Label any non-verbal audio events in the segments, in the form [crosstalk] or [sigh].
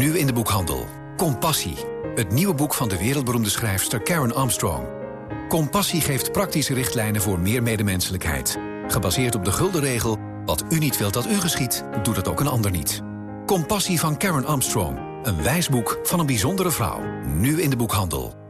Nu in de boekhandel. Compassie. Het nieuwe boek van de wereldberoemde schrijfster Karen Armstrong. Compassie geeft praktische richtlijnen voor meer medemenselijkheid. Gebaseerd op de gulden regel... wat u niet wilt dat u geschiet, doet het ook een ander niet. Compassie van Karen Armstrong. Een wijsboek van een bijzondere vrouw. Nu in de boekhandel.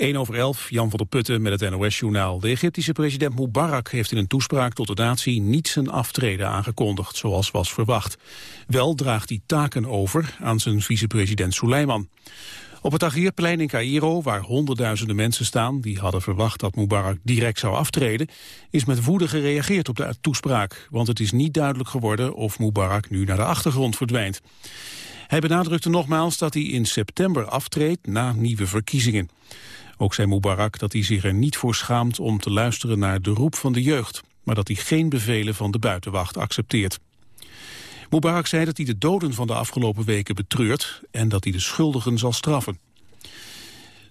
1 over 11, Jan van der Putten met het NOS-journaal. De Egyptische president Mubarak heeft in een toespraak tot de natie niet zijn aftreden aangekondigd, zoals was verwacht. Wel draagt hij taken over aan zijn vicepresident Suleiman. Op het Tahrirplein in Cairo, waar honderdduizenden mensen staan... die hadden verwacht dat Mubarak direct zou aftreden... is met woede gereageerd op de toespraak. Want het is niet duidelijk geworden of Mubarak nu naar de achtergrond verdwijnt. Hij benadrukte nogmaals dat hij in september aftreedt na nieuwe verkiezingen. Ook zei Mubarak dat hij zich er niet voor schaamt om te luisteren naar de roep van de jeugd, maar dat hij geen bevelen van de buitenwacht accepteert. Mubarak zei dat hij de doden van de afgelopen weken betreurt en dat hij de schuldigen zal straffen.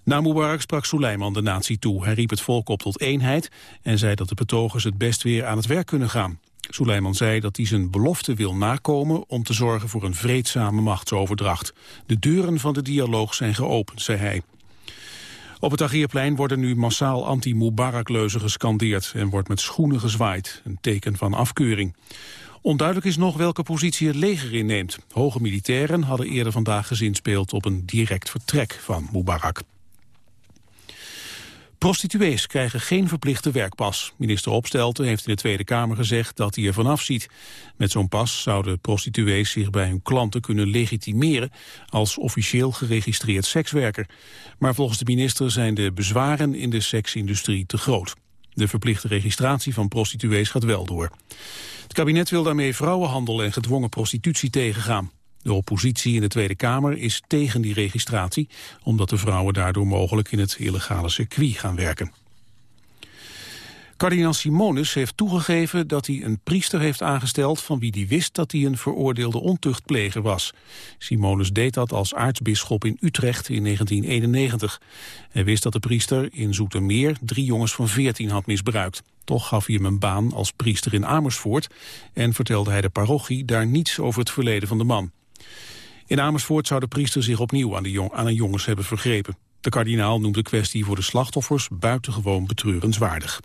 Na Mubarak sprak Suleiman de natie toe. Hij riep het volk op tot eenheid en zei dat de betogers het best weer aan het werk kunnen gaan. Suleiman zei dat hij zijn belofte wil nakomen om te zorgen voor een vreedzame machtsoverdracht. De deuren van de dialoog zijn geopend, zei hij. Op het Agierplein worden nu massaal anti-Mubarak-leuzen gescandeerd en wordt met schoenen gezwaaid, een teken van afkeuring. Onduidelijk is nog welke positie het leger inneemt. Hoge militairen hadden eerder vandaag gezinspeeld op een direct vertrek van Mubarak. Prostituees krijgen geen verplichte werkpas. Minister Opstelten heeft in de Tweede Kamer gezegd dat hij ervan afziet. Met zo'n pas zouden prostituees zich bij hun klanten kunnen legitimeren als officieel geregistreerd sekswerker. Maar volgens de minister zijn de bezwaren in de seksindustrie te groot. De verplichte registratie van prostituees gaat wel door. Het kabinet wil daarmee vrouwenhandel en gedwongen prostitutie tegengaan. De oppositie in de Tweede Kamer is tegen die registratie... omdat de vrouwen daardoor mogelijk in het illegale circuit gaan werken. Kardinaal Simonus heeft toegegeven dat hij een priester heeft aangesteld... van wie hij wist dat hij een veroordeelde ontuchtpleger was. Simonus deed dat als aartsbisschop in Utrecht in 1991. Hij wist dat de priester in Zoetermeer drie jongens van 14 had misbruikt. Toch gaf hij hem een baan als priester in Amersfoort... en vertelde hij de parochie daar niets over het verleden van de man. In Amersfoort zou de priester zich opnieuw aan, de jong, aan een jongens hebben vergrepen. De kardinaal noemt de kwestie voor de slachtoffers buitengewoon betreurenswaardig.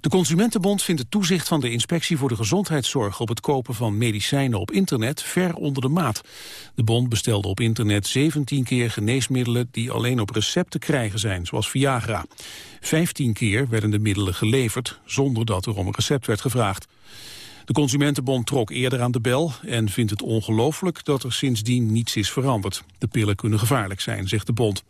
De Consumentenbond vindt het toezicht van de Inspectie voor de Gezondheidszorg op het kopen van medicijnen op internet ver onder de maat. De bond bestelde op internet 17 keer geneesmiddelen die alleen op recept te krijgen zijn, zoals Viagra. 15 keer werden de middelen geleverd zonder dat er om een recept werd gevraagd. De Consumentenbond trok eerder aan de bel en vindt het ongelooflijk dat er sindsdien niets is veranderd. De pillen kunnen gevaarlijk zijn, zegt de bond.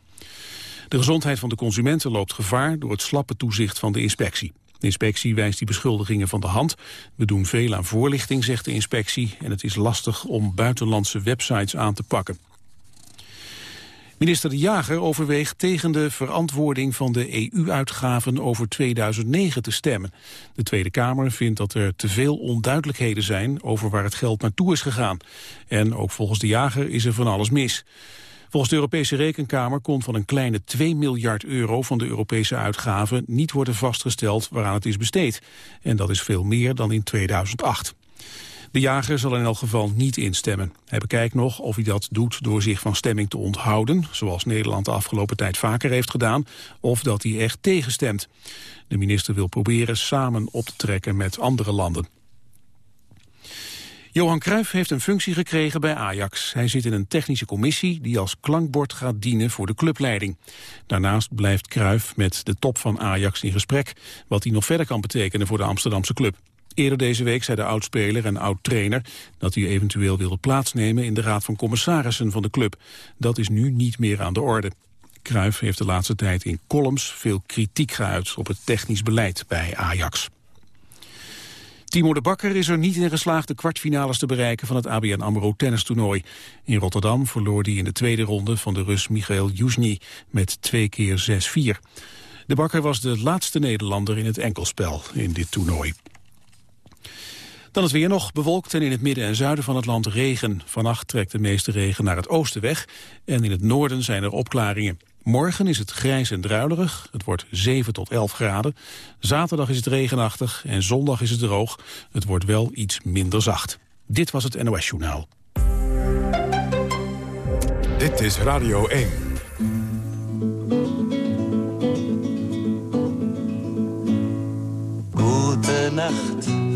De gezondheid van de consumenten loopt gevaar door het slappe toezicht van de inspectie. De inspectie wijst die beschuldigingen van de hand. We doen veel aan voorlichting, zegt de inspectie... en het is lastig om buitenlandse websites aan te pakken. Minister De Jager overweegt tegen de verantwoording van de EU-uitgaven over 2009 te stemmen. De Tweede Kamer vindt dat er te veel onduidelijkheden zijn over waar het geld naartoe is gegaan. En ook volgens De Jager is er van alles mis. Volgens de Europese Rekenkamer kon van een kleine 2 miljard euro van de Europese uitgaven niet worden vastgesteld waaraan het is besteed. En dat is veel meer dan in 2008. De jager zal in elk geval niet instemmen. Hij bekijkt nog of hij dat doet door zich van stemming te onthouden... zoals Nederland de afgelopen tijd vaker heeft gedaan... of dat hij echt tegenstemt. De minister wil proberen samen op te trekken met andere landen. Johan Cruijff heeft een functie gekregen bij Ajax. Hij zit in een technische commissie die als klankbord gaat dienen voor de clubleiding. Daarnaast blijft Cruijff met de top van Ajax in gesprek... wat hij nog verder kan betekenen voor de Amsterdamse club. Eerder deze week zei de oudspeler en oud-trainer... dat hij eventueel wilde plaatsnemen in de raad van commissarissen van de club. Dat is nu niet meer aan de orde. Cruijff heeft de laatste tijd in columns veel kritiek geuit... op het technisch beleid bij Ajax. Timo de Bakker is er niet in geslaagd de kwartfinales te bereiken van het ABN AMRO tennistoernooi. In Rotterdam verloor hij in de tweede ronde van de Rus Michael Jusny met twee keer 6-4. De Bakker was de laatste Nederlander in het enkelspel in dit toernooi. Dan is weer nog bewolkt en in het midden en zuiden van het land regen. Vannacht trekt de meeste regen naar het oosten weg en in het noorden zijn er opklaringen. Morgen is het grijs en druilerig. Het wordt 7 tot 11 graden. Zaterdag is het regenachtig en zondag is het droog. Het wordt wel iets minder zacht. Dit was het NOS Journaal. Dit is Radio 1. Gute Nacht,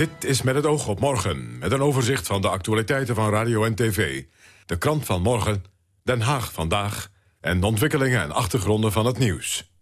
Dit is met het oog op morgen, met een overzicht van de actualiteiten van radio en tv. De krant van morgen, Den Haag vandaag en de ontwikkelingen en achtergronden van het nieuws.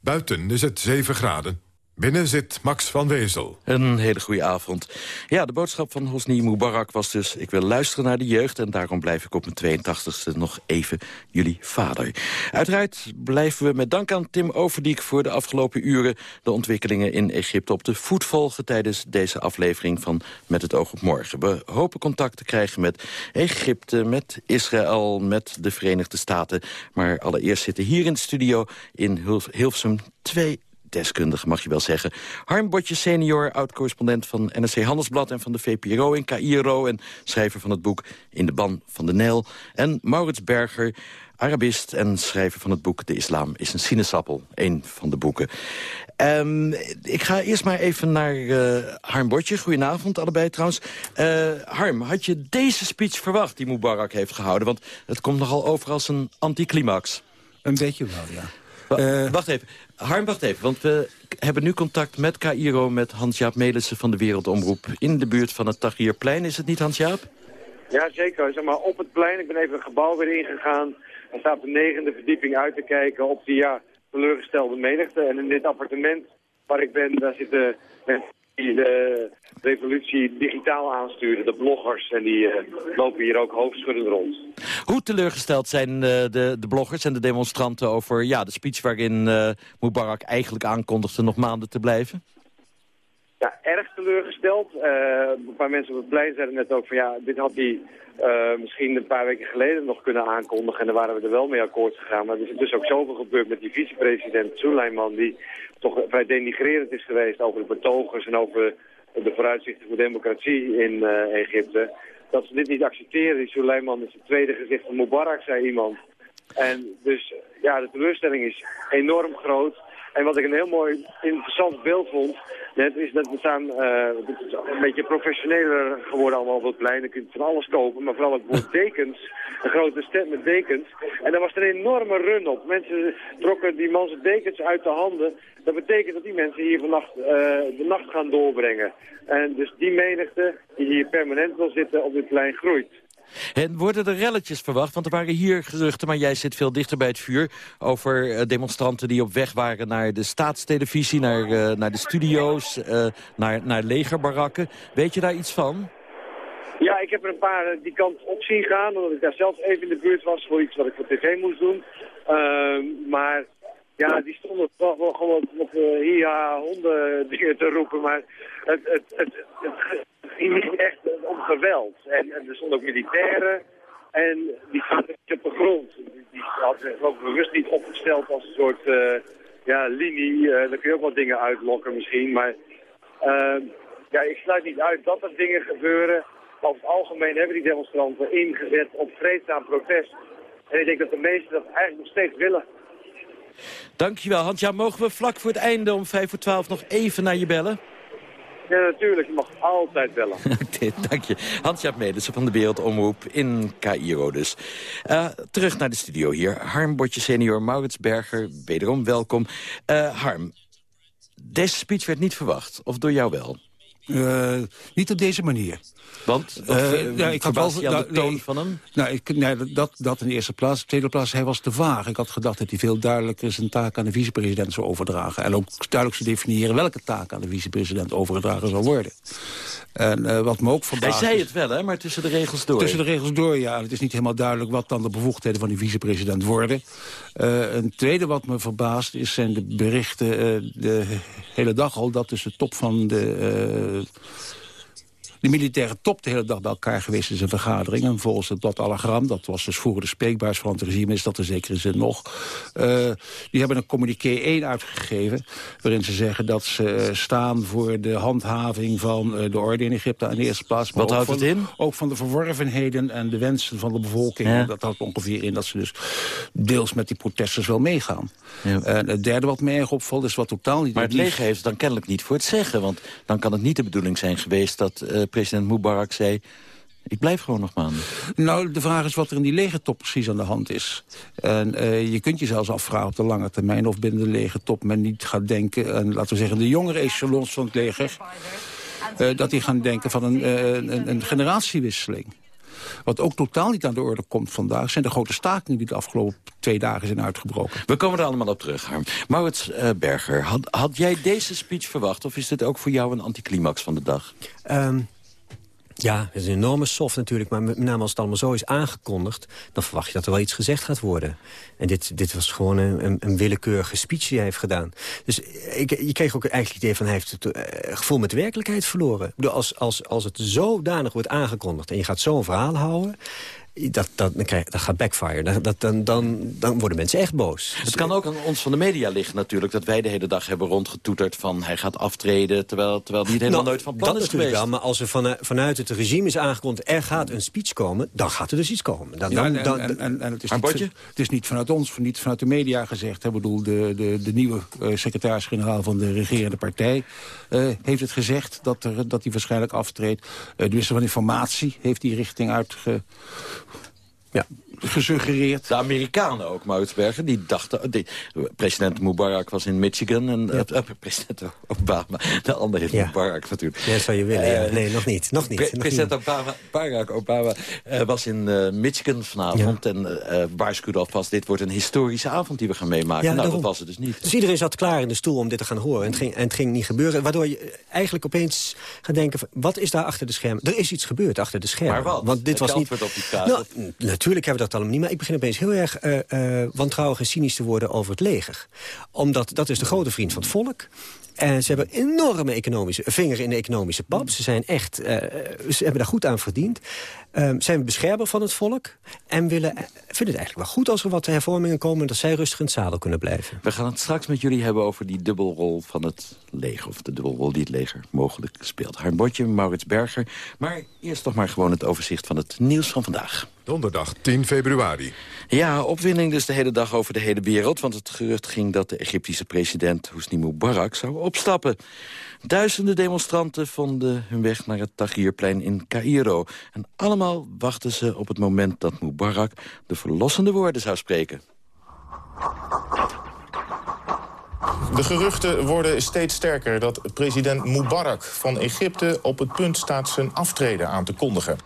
Buiten is het 7 graden. Binnen zit Max van Wezel. Een hele goede avond. Ja, de boodschap van Hosni Mubarak was dus... ik wil luisteren naar de jeugd en daarom blijf ik op mijn 82e nog even jullie vader. Uiteraard blijven we met dank aan Tim Overdiek... voor de afgelopen uren de ontwikkelingen in Egypte op de voet volgen... tijdens deze aflevering van Met het oog op morgen. We hopen contact te krijgen met Egypte, met Israël, met de Verenigde Staten. Maar allereerst zitten hier in de studio in Hilversum twee deskundige, mag je wel zeggen. Harm Botje senior, oud-correspondent van NRC Handelsblad... en van de VPRO in Cairo en schrijver van het boek In de Ban van de Nijl. En Maurits Berger, Arabist en schrijver van het boek De Islam is een sinaasappel. Een van de boeken. Um, ik ga eerst maar even naar uh, Harm Botje. Goedenavond allebei trouwens. Uh, Harm, had je deze speech verwacht die Mubarak heeft gehouden? Want het komt nogal over als een anticlimax. Een beetje wel, ja. Uh, wacht even. Harm, wacht even. Want we hebben nu contact met Cairo... met Hans-Jaap Melissen van de Wereldomroep... in de buurt van het Tahrirplein. Is het niet, Hans-Jaap? Ja, zeker. Zeg maar, op het plein. Ik ben even het gebouw weer ingegaan. En sta op de negende verdieping uit te kijken op die ja, teleurgestelde menigte. En in dit appartement waar ik ben, daar zitten mensen die de revolutie digitaal aansturen, de bloggers. En die uh, lopen hier ook hoofdschuddend rond. Hoe teleurgesteld zijn uh, de, de bloggers en de demonstranten over ja, de speech waarin uh, Mubarak eigenlijk aankondigde nog maanden te blijven? Ja, erg teleurgesteld. een paar mensen op het plein zeiden net ook van ja, dit had hij misschien een paar weken geleden nog kunnen aankondigen. En dan waren we er wel mee akkoord gegaan. Maar er is dus ook zoveel gebeurd met die vicepresident Suleiman... die toch vrij denigrerend is geweest over de betogers en over de vooruitzichten voor democratie in uh, Egypte. Dat ze dit niet accepteren. Die Suleiman is het tweede gezicht van Mubarak, zei iemand. En dus ja, de teleurstelling is enorm groot. En wat ik een heel mooi interessant beeld vond, net is dat we staan uh, een beetje professioneler geworden allemaal op het plein. Je kunt van alles kopen, maar vooral het woord [laughs] dekens. Een grote stand met dekens. En daar was er een enorme run op. Mensen trokken die man dekens uit de handen. Dat betekent dat die mensen hier vannacht uh, de nacht gaan doorbrengen. En dus die menigte die hier permanent wil zitten op dit plein groeit. En worden er relletjes verwacht? Want er waren hier geruchten, maar jij zit veel dichter bij het vuur... over uh, demonstranten die op weg waren naar de staatstelevisie... naar, uh, naar de studio's, uh, naar, naar legerbarakken. Weet je daar iets van? Ja, ik heb er een paar die kant op zien gaan... omdat ik daar zelf even in de buurt was voor iets wat ik voor tv moest doen. Ehm, maar Ja, die stonden toch wel gewoon nog uh, hier honden dingen te roepen, maar het, het, het, het, ging niet echt om geweld. En, er stonden ook militairen en die zaten op de grond. Die hadden zich ook bewust niet opgesteld als een soort uh, ja, linie. Uh, daar kun je ook wat dingen uitlokken misschien, maar ja, ik sluit niet uit dat er dingen gebeuren. Over het algemeen hebben die demonstranten ingezet op vreedzaam protest. En ik denk dat de meesten dat eigenlijk nog steeds willen. Dankjewel, Hans. Ja, mogen we vlak voor het einde om vijf voor twaalf nog even naar je bellen? Ja, natuurlijk. Je mag altijd bellen. [laughs] dank je. Hans-Jaap van de Wereldomroep in Cairo dus. Uh, terug naar de studio hier. Harm Botje senior, Mauritsberger, wederom welkom. Uh, Harm, deze speech werd niet verwacht. Of door jou wel? Uh, niet op deze manier. Want? Uh, ja, ik had wel je de toon van hem? Nou, ik, nee, dat, dat in de eerste plaats. In de tweede plaats, hij was te vaag. Ik had gedacht dat hij veel duidelijker zijn taak aan de vicepresident zou overdragen. En ook duidelijk zou definiëren welke taak aan de vicepresident overgedragen zou worden. En uh, wat me ook verbaast... Hij zei het wel, hè, maar tussen de regels door. Tussen de regels door, ja. Het is niet helemaal duidelijk wat dan de bevoegdheden van die vicepresident worden. Een tweede wat me verbaast is, zijn de berichten de hele dag al... dat dus de top van de uh, de militaire top de hele dag bij elkaar geweest in vergaderingen. volgens het blad Allegram, dat was dus vroeger de spreekbuis van het regime... is dat in zekere zin nog. Uh, die hebben een communiqué 1 uitgegeven... waarin ze zeggen dat ze staan voor de handhaving van uh, de orde in Egypte... aan de eerste plaats. Wat houdt het in? Ook van de verworvenheden en de wensen van de bevolking. Ja. Dat houdt ongeveer in dat ze dus deels met die protesters wel meegaan. Ja. En het derde wat mij erg opvalt is wat totaal niet... Maar het leger heeft dan kennelijk niet voor het zeggen. Want dan kan het niet de bedoeling zijn geweest dat... Uh, president Mubarak zei... Ik blijf gewoon nog maanden. Nou, de vraag is wat er in die legertop precies aan de hand is. En uh, je kunt je zelfs afvragen op de lange termijn... of binnen de legertop men niet gaat denken... en laten we zeggen de jongere echelons van het leger... Uh, dat die gaan denken van een, uh, een, een generatiewisseling. Wat ook totaal niet aan de orde komt vandaag... zijn de grote stakingen die de afgelopen twee dagen zijn uitgebroken. We komen er allemaal op terug, Harm. Maurits uh, Berger, had, had jij deze speech verwacht... of is dit ook voor jou een anticlimax van de dag? Um, ja, het is een enorme soft natuurlijk. Maar met name als het allemaal zo is aangekondigd... dan verwacht je dat er wel iets gezegd gaat worden. En dit, dit was gewoon een, een willekeurige speech die hij heeft gedaan. Dus ik, je kreeg ook eigenlijk het idee van... hij heeft het uh, gevoel met werkelijkheid verloren. Ik als, als, als het zodanig wordt aangekondigd... en je gaat zo'n verhaal houden dat, dat, dat gaat backfire. Dat, dan, dan, dan worden mensen echt boos. Het kan ook aan ons van de media liggen natuurlijk... dat wij de hele dag hebben rondgetoeterd van hij gaat aftreden... terwijl, terwijl niet helemaal nou, nooit van plan dat is geweest. Wel, maar als er van, vanuit het regime is aangekondigd... er gaat een speech komen, dan gaat er dus iets komen. Dan, ja, en, en, en, en, het, is niet, het is niet vanuit ons, niet vanuit de media gezegd. Ik bedoel, de, de, de nieuwe uh, secretaris-generaal van de regerende partij... Uh, heeft het gezegd dat, er, dat hij waarschijnlijk aftreedt. Uh, de minister van Informatie heeft die richting uitge ja. Gesuggereerd. De Amerikanen ook, Moutsbergen, die dachten... Die, president Mubarak was in Michigan en ja. uh, president Obama... de andere is ja. Mubarak natuurlijk. Ja, dat zou je willen, ja. Nee, nog niet. Nog niet. Pre nog president niet. Obama, Barack Obama uh, was in Michigan vanavond... en waarschuwde alvast, dit wordt een historische avond die we gaan meemaken. nou, daarom. dat was het dus niet. Dus iedereen zat klaar in de stoel om dit te gaan horen. En het ging, en het ging niet gebeuren. Waardoor je eigenlijk opeens gaat denken... wat is daar achter de schermen? Er is iets gebeurd achter de schermen. Maar wat? Want dit was niet... op die vraag. Nou, natuurlijk hebben we dat allemaal niet. Maar ik begin opeens heel erg uh, uh, wantrouwig en cynisch te worden over het leger. Omdat dat is de grote vriend van het volk. En ze hebben enorme economische vinger in de economische pap. Ze zijn echt, uh, ze hebben daar goed aan verdiend. Um, zijn beschermer van het volk. En willen, vinden het eigenlijk wel goed als er wat hervormingen komen... dat zij rustig in het zadel kunnen blijven. We gaan het straks met jullie hebben over die dubbelrol van het leger. Of de dubbelrol die het leger mogelijk speelt. Harm Botje, Maurits Berger. Maar eerst toch maar gewoon het overzicht van het nieuws van vandaag. Donderdag 10 februari. Ja, opwinding dus de hele dag over de hele wereld. Want het gerucht ging dat de Egyptische president Hosni Mubarak zou opstappen. Duizenden demonstranten vonden hun weg naar het Tahrirplein in Cairo. En allemaal wachten ze op het moment dat Mubarak de verlossende woorden zou spreken. De geruchten worden steeds sterker dat president Mubarak van Egypte op het punt staat zijn aftreden aan te kondigen.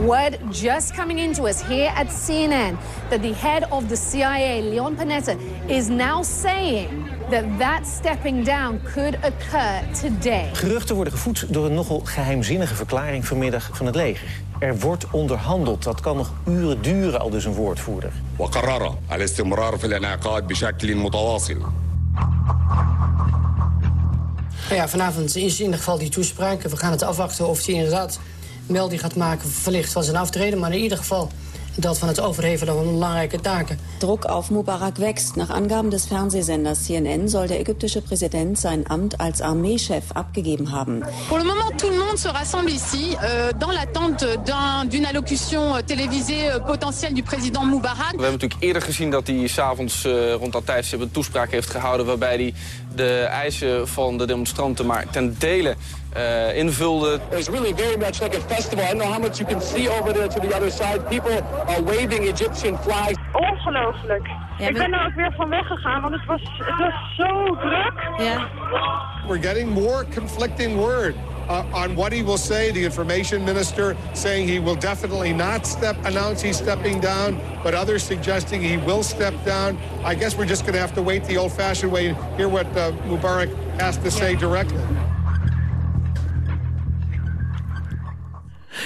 Word just coming into us here at CNN that the head of the CIA, Leon Panetta, is now saying that that stepping down could occur today. Geruchten worden gevoed door een nogal geheimzinnige verklaring vanmiddag van het leger. Er wordt onderhandeld. Dat kan nog uren duren, al dus een woordvoerder. ja, vanavond is in ieder geval die toespraak. We gaan het afwachten of hij inderdaad melding gaat maken... verlicht van zijn aftreden. Maar in ieder geval dat van het overhevelen van belangrijke taken. Druck auf Mubarak wächst. Nach Angaben des Fernsehsenders CNN soll der ägyptische Präsident sein Amt als Armeechef abgegeben haben. Pour le moment, tout le monde se rassemble ici euh, dans l'attente d'une un, allocution euh, télévisée euh, potentielle du président Mubarak. We hebben natuurlijk eerder gezien dat hij s'avonds uh, rond dat tijdstip een toespraak heeft gehouden... waarbij hij de eisen van de demonstranten maar ten dele uh, invulde. It's really very much like a festival. I don't know how much you can see over there to the other side. People are waving Egyptian flags. Ongelooflijk. Ja, ik ben er ook weer van weggegaan, want het was, het was zo druk. Ja. We're getting more conflicting word. Uh, on what he will say. The information minister saying he will definitely not step, announce he's stepping down, but others suggesting he will step down. I guess we're just going to have to wait the old-fashioned way and hear what uh, Mubarak has to say directly.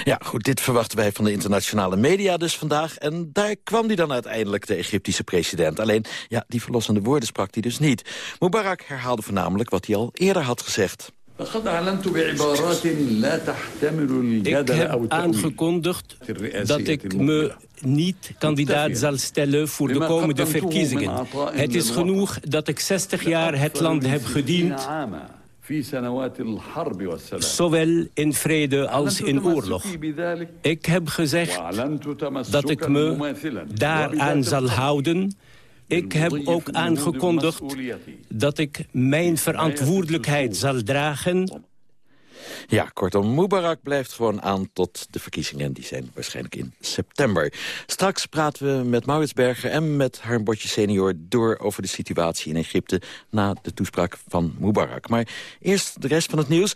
Ja, goed, dit verwachten wij van de internationale media dus vandaag. En daar kwam hij dan uiteindelijk, de Egyptische president. Alleen, ja, die verlossende woorden sprak hij dus niet. Mubarak herhaalde voornamelijk wat hij al eerder had gezegd. Ik heb aangekondigd dat ik me niet kandidaat zal stellen voor de komende verkiezingen. Het is genoeg dat ik 60 jaar het land heb gediend Zowel in vrede als in oorlog. Ik heb gezegd dat ik me daaraan zal houden. Ik heb ook aangekondigd dat ik mijn verantwoordelijkheid zal dragen ja, kortom, Mubarak blijft gewoon aan tot de verkiezingen. Die zijn waarschijnlijk in september. Straks praten we met Mauritsberger en met Harm Botje senior... door over de situatie in Egypte na de toespraak van Mubarak. Maar eerst de rest van het nieuws.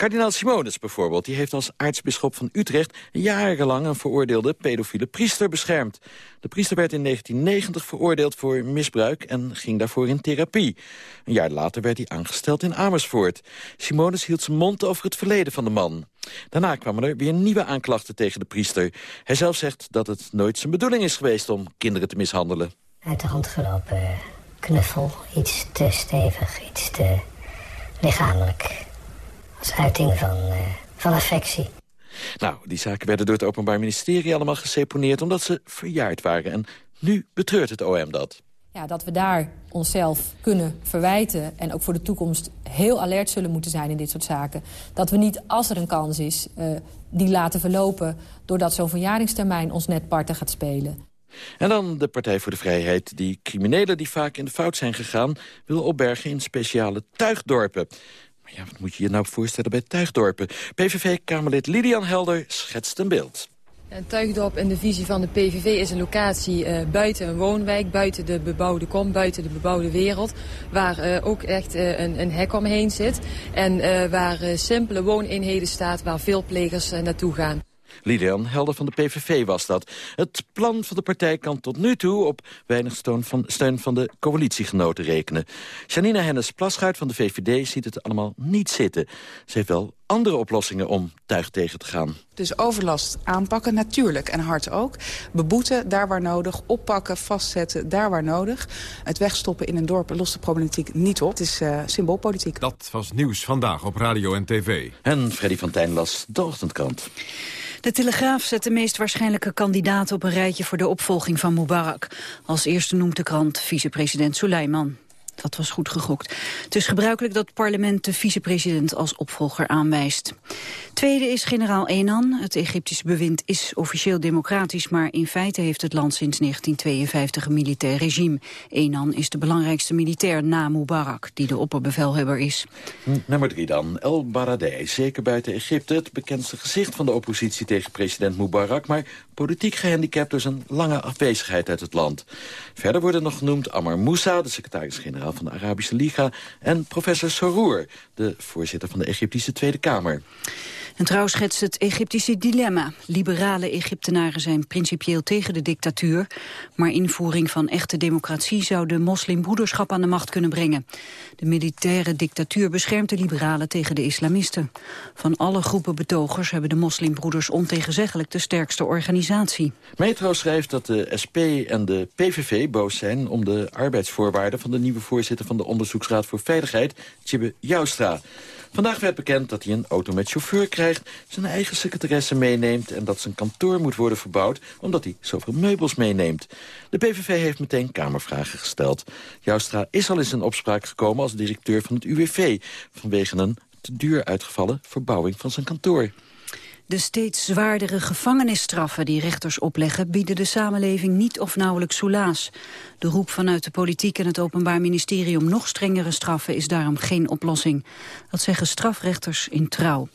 Kardinaal Simonis bijvoorbeeld, die heeft als aartsbisschop van Utrecht... jarenlang een veroordeelde pedofiele priester beschermd. De priester werd in 1990 veroordeeld voor misbruik en ging daarvoor in therapie. Een jaar later werd hij aangesteld in Amersfoort. Simonis hield zijn mond over het verleden van de man. Daarna kwamen er weer nieuwe aanklachten tegen de priester. Hij zelf zegt dat het nooit zijn bedoeling is geweest om kinderen te mishandelen. Uit de hand gelopen knuffel, iets te stevig, iets te lichamelijk als uiting van, uh, van affectie. Nou, die zaken werden door het Openbaar Ministerie allemaal geseponeerd... omdat ze verjaard waren. En nu betreurt het OM dat. Ja, dat we daar onszelf kunnen verwijten en ook voor de toekomst heel alert zullen moeten zijn in dit soort zaken. Dat we niet, als er een kans is, uh, die laten verlopen... doordat zo'n verjaringstermijn ons net parten gaat spelen. En dan de Partij voor de Vrijheid, die criminelen die vaak in de fout zijn gegaan... wil opbergen in speciale tuigdorpen. Ja, wat moet je je nou voorstellen bij Tuigdorpen? PVV-Kamerlid Lilian Helder schetst een beeld. Een tuigdorp in de visie van de PVV is een locatie uh, buiten een woonwijk, buiten de bebouwde kom, buiten de bebouwde wereld. Waar uh, ook echt uh, een, een, hek omheen zit en waar simpele wooneenheden staat waar veel plegers naartoe gaan. Lilian Helder van de PVV was dat. Het plan van de partij kan tot nu toe op weinig steun van, steun van de coalitiegenoten rekenen. Janine Hennis-Plaschuit van de VVD ziet het allemaal niet zitten. Ze heeft wel andere oplossingen om tuig tegen te gaan. Dus overlast aanpakken, natuurlijk, en hard ook. Beboeten, daar waar nodig. Oppakken, vastzetten, daar waar nodig. Het wegstoppen in een dorp lost de problematiek niet op. Het is uh, symboolpolitiek. Dat was Nieuws Vandaag op Radio en TV. En Freddy van Tijn las de ochtendkrant. De Telegraaf zet de meest waarschijnlijke kandidaat op een rijtje voor de opvolging van Mubarak. Als eerste noemt de krant vicepresident Suleiman. Dat was goed gegokt. Het is gebruikelijk dat het parlement de vicepresident als opvolger aanwijst. Tweede is generaal Enan. Het Egyptische bewind is officieel democratisch... maar in feite heeft het land sinds 1952 een militair regime. Enan is de belangrijkste militair na Mubarak... die de opperbevelhebber is. Nummer drie dan. El Baradei, zeker buiten Egypte... het bekendste gezicht van de oppositie tegen president Mubarak... maar politiek gehandicapt door zijn lange afwezigheid uit het land. Verder worden nog genoemd Ammar Moussa, de secretaris-generaal van de Arabische Liga... en professor Sorour, de voorzitter van de Egyptische Tweede Kamer. En trouw schetst het Egyptische dilemma. Liberale Egyptenaren zijn principieel tegen de dictatuur... maar invoering van echte democratie zou de moslimbroederschap aan de macht kunnen brengen. De militaire dictatuur beschermt de liberalen tegen de islamisten. Van alle groepen betogers hebben de moslimbroeders ontegenzeggelijk de sterkste organisatie. Metro schrijft dat de SP en de PVV boos zijn om de arbeidsvoorwaarden van de nieuwe voorzitter van de Onderzoeksraad voor Veiligheid, Tjibbe Joustra. Vandaag werd bekend dat hij een auto met chauffeur krijgt... zijn eigen secretaresse meeneemt... en dat zijn kantoor moet worden verbouwd... omdat hij zoveel meubels meeneemt. De PVV heeft meteen Kamervragen gesteld. Joustra is al in zijn opspraak gekomen als directeur van het UWV... vanwege een te duur uitgevallen verbouwing van zijn kantoor. De steeds zwaardere gevangenisstraffen die rechters opleggen... bieden de samenleving niet of nauwelijks soelaas. De roep vanuit de politiek en het Openbaar Ministerie... om nog strengere straffen is daarom geen oplossing. Dat zeggen strafrechters in trouw.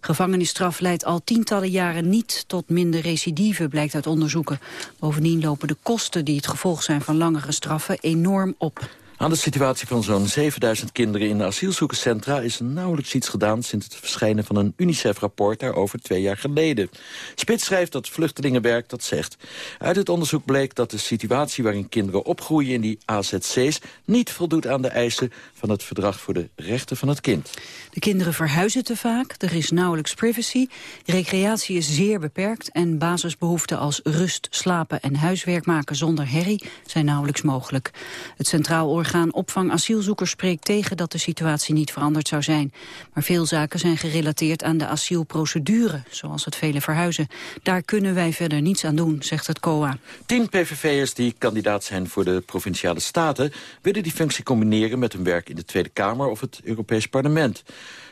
Gevangenisstraf leidt al tientallen jaren niet tot minder recidive... blijkt uit onderzoeken. Bovendien lopen de kosten die het gevolg zijn van langere straffen enorm op. Aan de situatie van zo'n 7000 kinderen in de asielzoekerscentra... is nauwelijks iets gedaan sinds het verschijnen van een UNICEF-rapport... daarover twee jaar geleden. Spits schrijft dat Vluchtelingenwerk dat zegt. Uit het onderzoek bleek dat de situatie waarin kinderen opgroeien... in die AZC's niet voldoet aan de eisen van het Verdrag voor de Rechten van het Kind. De kinderen verhuizen te vaak, er is nauwelijks privacy... recreatie is zeer beperkt en basisbehoeften als rust, slapen... en huiswerk maken zonder herrie zijn nauwelijks mogelijk. Het Centraal Orgaan orgaan opvang asielzoekers spreekt tegen dat de situatie niet veranderd zou zijn. Maar veel zaken zijn gerelateerd aan de asielprocedure, zoals het vele verhuizen. Daar kunnen wij verder niets aan doen, zegt het COA. Tien PVV'ers die kandidaat zijn voor de Provinciale Staten... willen die functie combineren met hun werk in de Tweede Kamer of het Europees Parlement.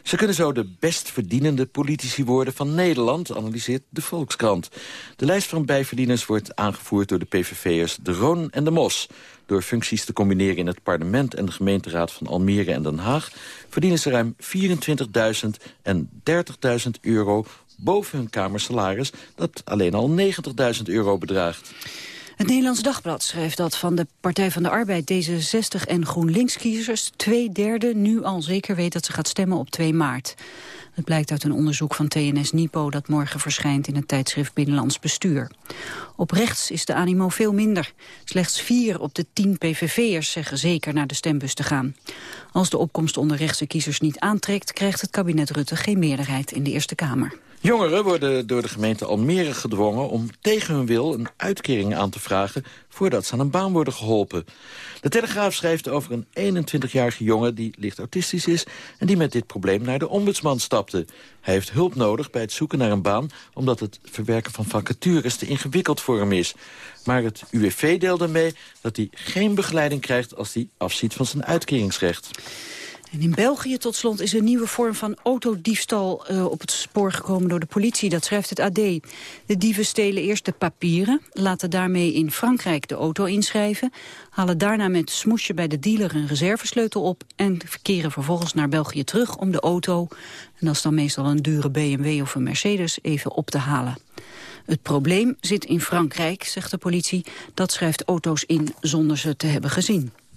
Ze kunnen zo de best verdienende politici worden van Nederland, analyseert de Volkskrant. De lijst van bijverdieners wordt aangevoerd door de PVV'ers De Roon en De Mos. Door functies te combineren in het parlement en de gemeenteraad van Almere en Den Haag... verdienen ze ruim 24.000 en 30.000 euro boven hun kamersalaris... dat alleen al 90.000 euro bedraagt. Het Nederlands Dagblad schrijft dat van de Partij van de Arbeid D66 en GroenLinks-kiezers twee derde nu al zeker weet dat ze gaat stemmen op 2 maart. Het blijkt uit een onderzoek van TNS Nipo dat morgen verschijnt in het tijdschrift Binnenlands Bestuur. Op rechts is de animo veel minder. Slechts vier op de tien PVV'ers zeggen zeker naar de stembus te gaan. Als de opkomst onder rechtse kiezers niet aantrekt, krijgt het kabinet Rutte geen meerderheid in de Eerste Kamer. Jongeren worden door de gemeente Almere gedwongen om tegen hun wil een uitkering aan te vragen voordat ze aan een baan worden geholpen. De Telegraaf schrijft over een 21-jarige jongen die licht autistisch is en die met dit probleem naar de ombudsman stapte. Hij heeft hulp nodig bij het zoeken naar een baan omdat het verwerken van vacatures te ingewikkeld voor hem is. Maar het UWV deelde mee dat hij geen begeleiding krijgt als hij afziet van zijn uitkeringsrecht. En in België tot slot is een nieuwe vorm van autodiefstal uh, op het spoor gekomen door de politie. Dat schrijft het AD. De dieven stelen eerst de papieren, laten daarmee in Frankrijk de auto inschrijven, halen daarna met smoesje bij de dealer een reservesleutel op en verkeren vervolgens naar België terug om de auto, en dat is dan meestal een dure BMW of een Mercedes, even op te halen. Het probleem zit in Frankrijk, zegt de politie. Dat schrijft auto's in zonder ze te hebben gezien.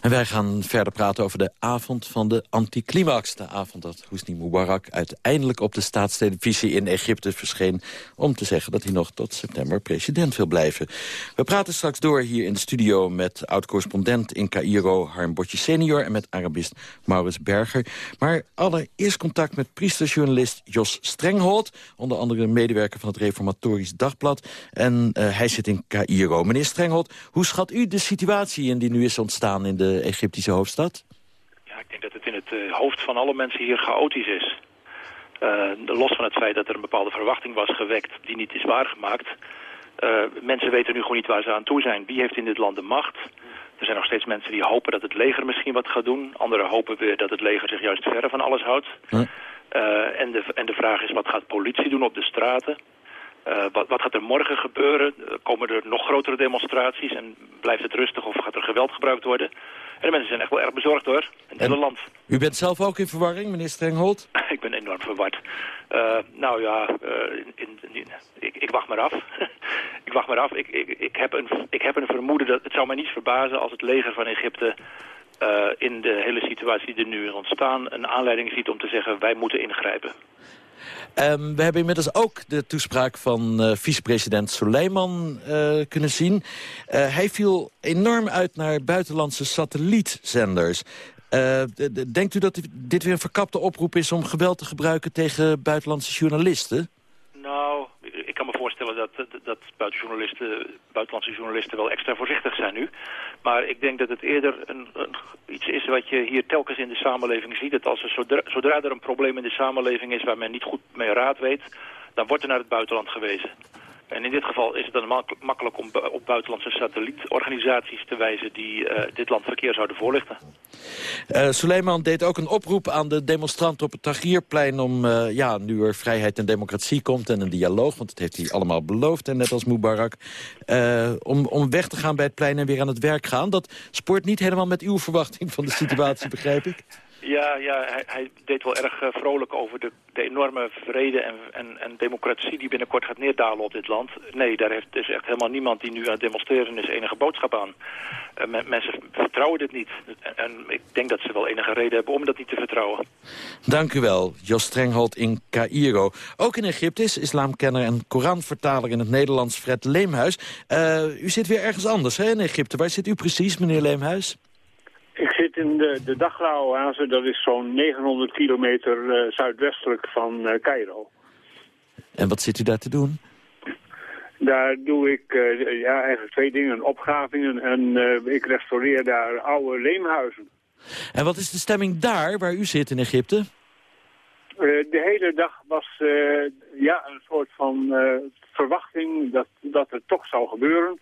En wij gaan verder praten over de avond van de anticlimax. De avond dat Hosni Mubarak uiteindelijk op de staatstelevisie in Egypte verscheen... om te zeggen dat hij nog tot september president wil blijven. We praten straks door hier in de studio met oud-correspondent in Cairo... Harm Botje senior en met Arabist Maurits Berger. Maar allereerst contact met priesterjournalist Jos Strenghold... onder andere medewerker van het Reformatorisch Dagblad. En uh, hij zit in Cairo. Meneer Strenghold, hoe schat u de situatie in die nu is ontstaan in de Egyptische hoofdstad? Ja, ik denk dat het in het uh, hoofd van alle mensen hier chaotisch is. Uh, los van het feit dat er een bepaalde verwachting was gewekt die niet is waargemaakt. Uh, mensen weten nu gewoon niet waar ze aan toe zijn. Wie heeft in dit land de macht? Er zijn nog steeds mensen die hopen dat het leger misschien wat gaat doen. Anderen hopen weer dat het leger zich juist verre van alles houdt. En, de, en de vraag is, wat gaat politie doen op de straten? Uh, wat, wat, gaat er morgen gebeuren? komen er nog grotere demonstraties en blijft het rustig of gaat er geweld gebruikt worden? En de mensen zijn echt wel erg bezorgd hoor, in het hele land. U bent zelf ook in verwarring, meneer Strenghold? [laughs] ik ben enorm verward. Uh, nou ja, uh, in, in, ik, ik, wacht maar af. [laughs] ik, wacht maar af. Ik, ik, ik, heb een, ik heb een vermoeden dat het zou mij niet verbazen als het leger van Egypte in de hele situatie die er nu is ontstaan... een aanleiding ziet om te zeggen wij moeten ingrijpen. Um, we hebben inmiddels ook de toespraak van uh, vicepresident Soleiman uh, kunnen zien. Uh, hij viel enorm uit naar buitenlandse satellietzenders. denkt u dat dit weer een verkapte oproep is om geweld te gebruiken tegen buitenlandse journalisten? Nou, ik kan me dat, dat, buitenjournalisten, buitenlandse journalisten wel extra voorzichtig zijn nu. Maar ik denk dat het eerder een, iets is wat je hier telkens in de samenleving ziet. Dat als er zodra, zodra er een probleem in de samenleving is waar men niet goed mee raad weet, dan wordt er naar het buitenland gewezen. En in dit geval is het dan makkelijk om op buitenlandse satellietorganisaties te wijzen die uh, dit land verkeer zouden voorlichten. Uh, Suleiman deed ook een oproep aan de demonstranten op het Tahrirplein om, uh, ja, nu er vrijheid en democratie komt en een dialoog, want dat heeft hij allemaal beloofd, en net als Mubarak, om, om weg te gaan bij het plein en weer aan het werk gaan. Dat spoort niet helemaal met uw verwachting van de situatie, begrijp ik? [laughs] Ja, ja hij, deed wel erg uh, vrolijk over de, de, enorme vrede en, en, en, democratie die binnenkort gaat neerdalen op dit land. Nee, daar heeft, is echt helemaal niemand die nu aan het demonstreren is enige boodschap aan. Uh, mensen vertrouwen dit niet. En, ik denk dat ze wel enige reden hebben om dat niet te vertrouwen. Dank u wel, Jos Strenghold in Cairo. Ook in Egypte is islamkenner en Koranvertaler in het Nederlands Fred Leemhuis. Uh, u zit weer ergens anders hè, in Egypte. Waar zit u precies, meneer Leemhuis? Ik zit in de, de Dagra-oase, dat is zo'n 900 kilometer uh, zuidwestelijk van uh, Cairo. En wat zit u daar te doen? Daar doe ik uh, ja, eigenlijk twee dingen, opgravingen en ik restaureer daar oude leemhuizen. En wat is de stemming daar, waar u zit in Egypte? de hele dag was ja, een soort van verwachting dat, dat het toch zou gebeuren.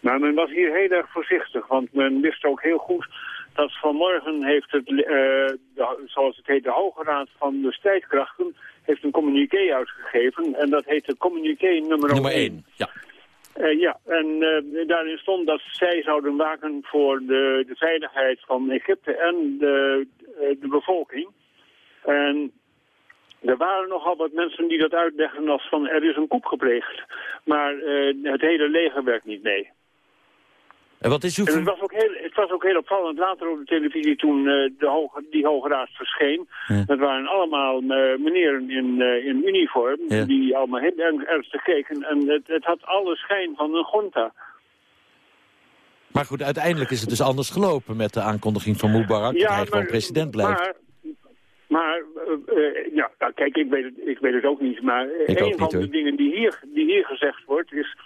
Maar men was hier heel erg voorzichtig, want men wist ook heel goed dat vanmorgen heeft het, uh, de, zoals het heet, de Hoge Raad van de Strijdkrachten heeft een communiqué uitgegeven. En dat heet de communiqué nummer, nummer 1. Ja. Uh, ja, en uh, daarin stond dat zij zouden waken voor de, de veiligheid van Egypte en de, de bevolking. En er waren nogal wat mensen die dat uitleggen als van er is een koep gepleegd. Maar het hele leger werkt niet mee. En wat is uw... het, was ook heel, het was ook heel opvallend later op de televisie toen uh, de hoge, die Hoge Raad verscheen. Dat waren allemaal uh, meneren in, uh, in uniform die allemaal heel ernstig keken. En het, het had alle schijn van een gonta. Maar goed, uiteindelijk is het dus anders gelopen met de aankondiging van Mubarak... dat hij gewoon president blijft. Maar, maar ja, nou, kijk, ik weet, het, ik weet het ook niet. Maar een van de dingen die hier, die hier gezegd wordt is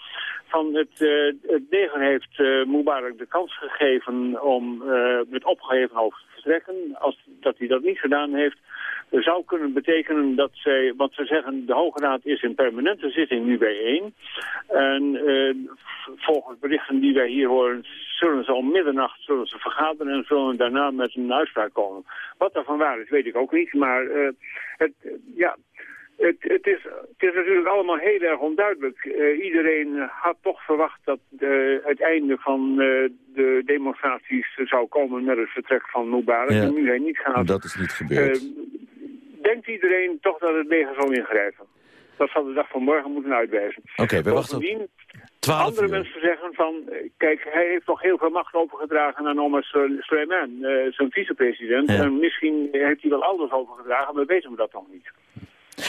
van het, uh, het leger heeft uh, Mubarak de kans gegeven om met opgeheven hoofd te vertrekken. Als dat hij dat niet gedaan heeft, zou kunnen betekenen dat zij, want ze zeggen de Hoge Raad is in permanente zitting nu bijeen. En volgens berichten die wij hier horen, zullen ze om middernacht zullen ze vergaderen en zullen daarna met een uitspraak komen. Wat daarvan waar is, weet ik ook niet, maar het, ja, het, het, is, het is natuurlijk allemaal heel erg onduidelijk. Uh, iedereen had toch verwacht dat de, het einde van uh, de demonstraties zou komen met het vertrek van Mubarak. Ja. En nu hij niet gaat. Dat is niet gebeurd. Uh, denkt iedereen toch dat het leger zal ingrijpen? Dat zal de dag van morgen moeten uitwijzen. Oké, okay, we wachten op Andere mensen zeggen van, kijk, hij heeft toch heel veel macht overgedragen aan Omar Suleiman, zijn vicepresident. Ja. En misschien heeft hij wel alles overgedragen, maar weten we dat nog niet.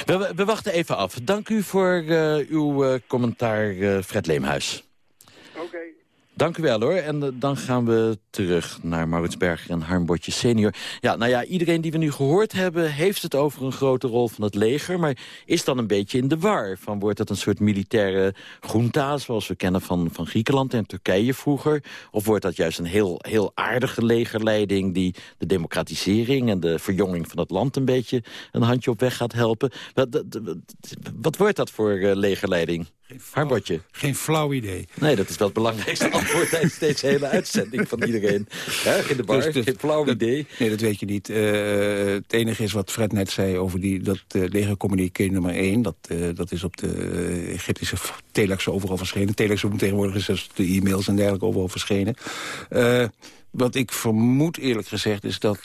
We, we, wachten even af. Dank u voor uh, uw uh, commentaar, Fred Leemhuis. Dank u wel hoor. En dan gaan we terug naar Maurits Berger en Harm Botje senior. Ja, nou ja, iedereen die we nu gehoord hebben... heeft het over een grote rol van het leger... maar is dan een beetje in de war. Van wordt dat een soort militaire junta... zoals we kennen van, van Griekenland en Turkije vroeger? Of wordt dat juist een heel, heel aardige legerleiding... die de democratisering en de verjonging van het land... een beetje een handje op weg gaat helpen? Wat, wat wordt dat voor uh, legerleiding? Geen flauw, geen flauw idee. Nee, dat is wel het belangrijkste antwoord tijdens deze hele uitzending van iedereen. Ja, in de bar, dus, geen flauw dat, idee. Nee, dat weet je niet. Uh, het enige is wat Fred net zei over die, dat uh, legercommuniqué nummer 1. Dat, uh, dat is op de Egyptische telex overal verschenen. Telex tegenwoordig is dus de e-mails en dergelijke overal verschenen. wat ik vermoed eerlijk gezegd is dat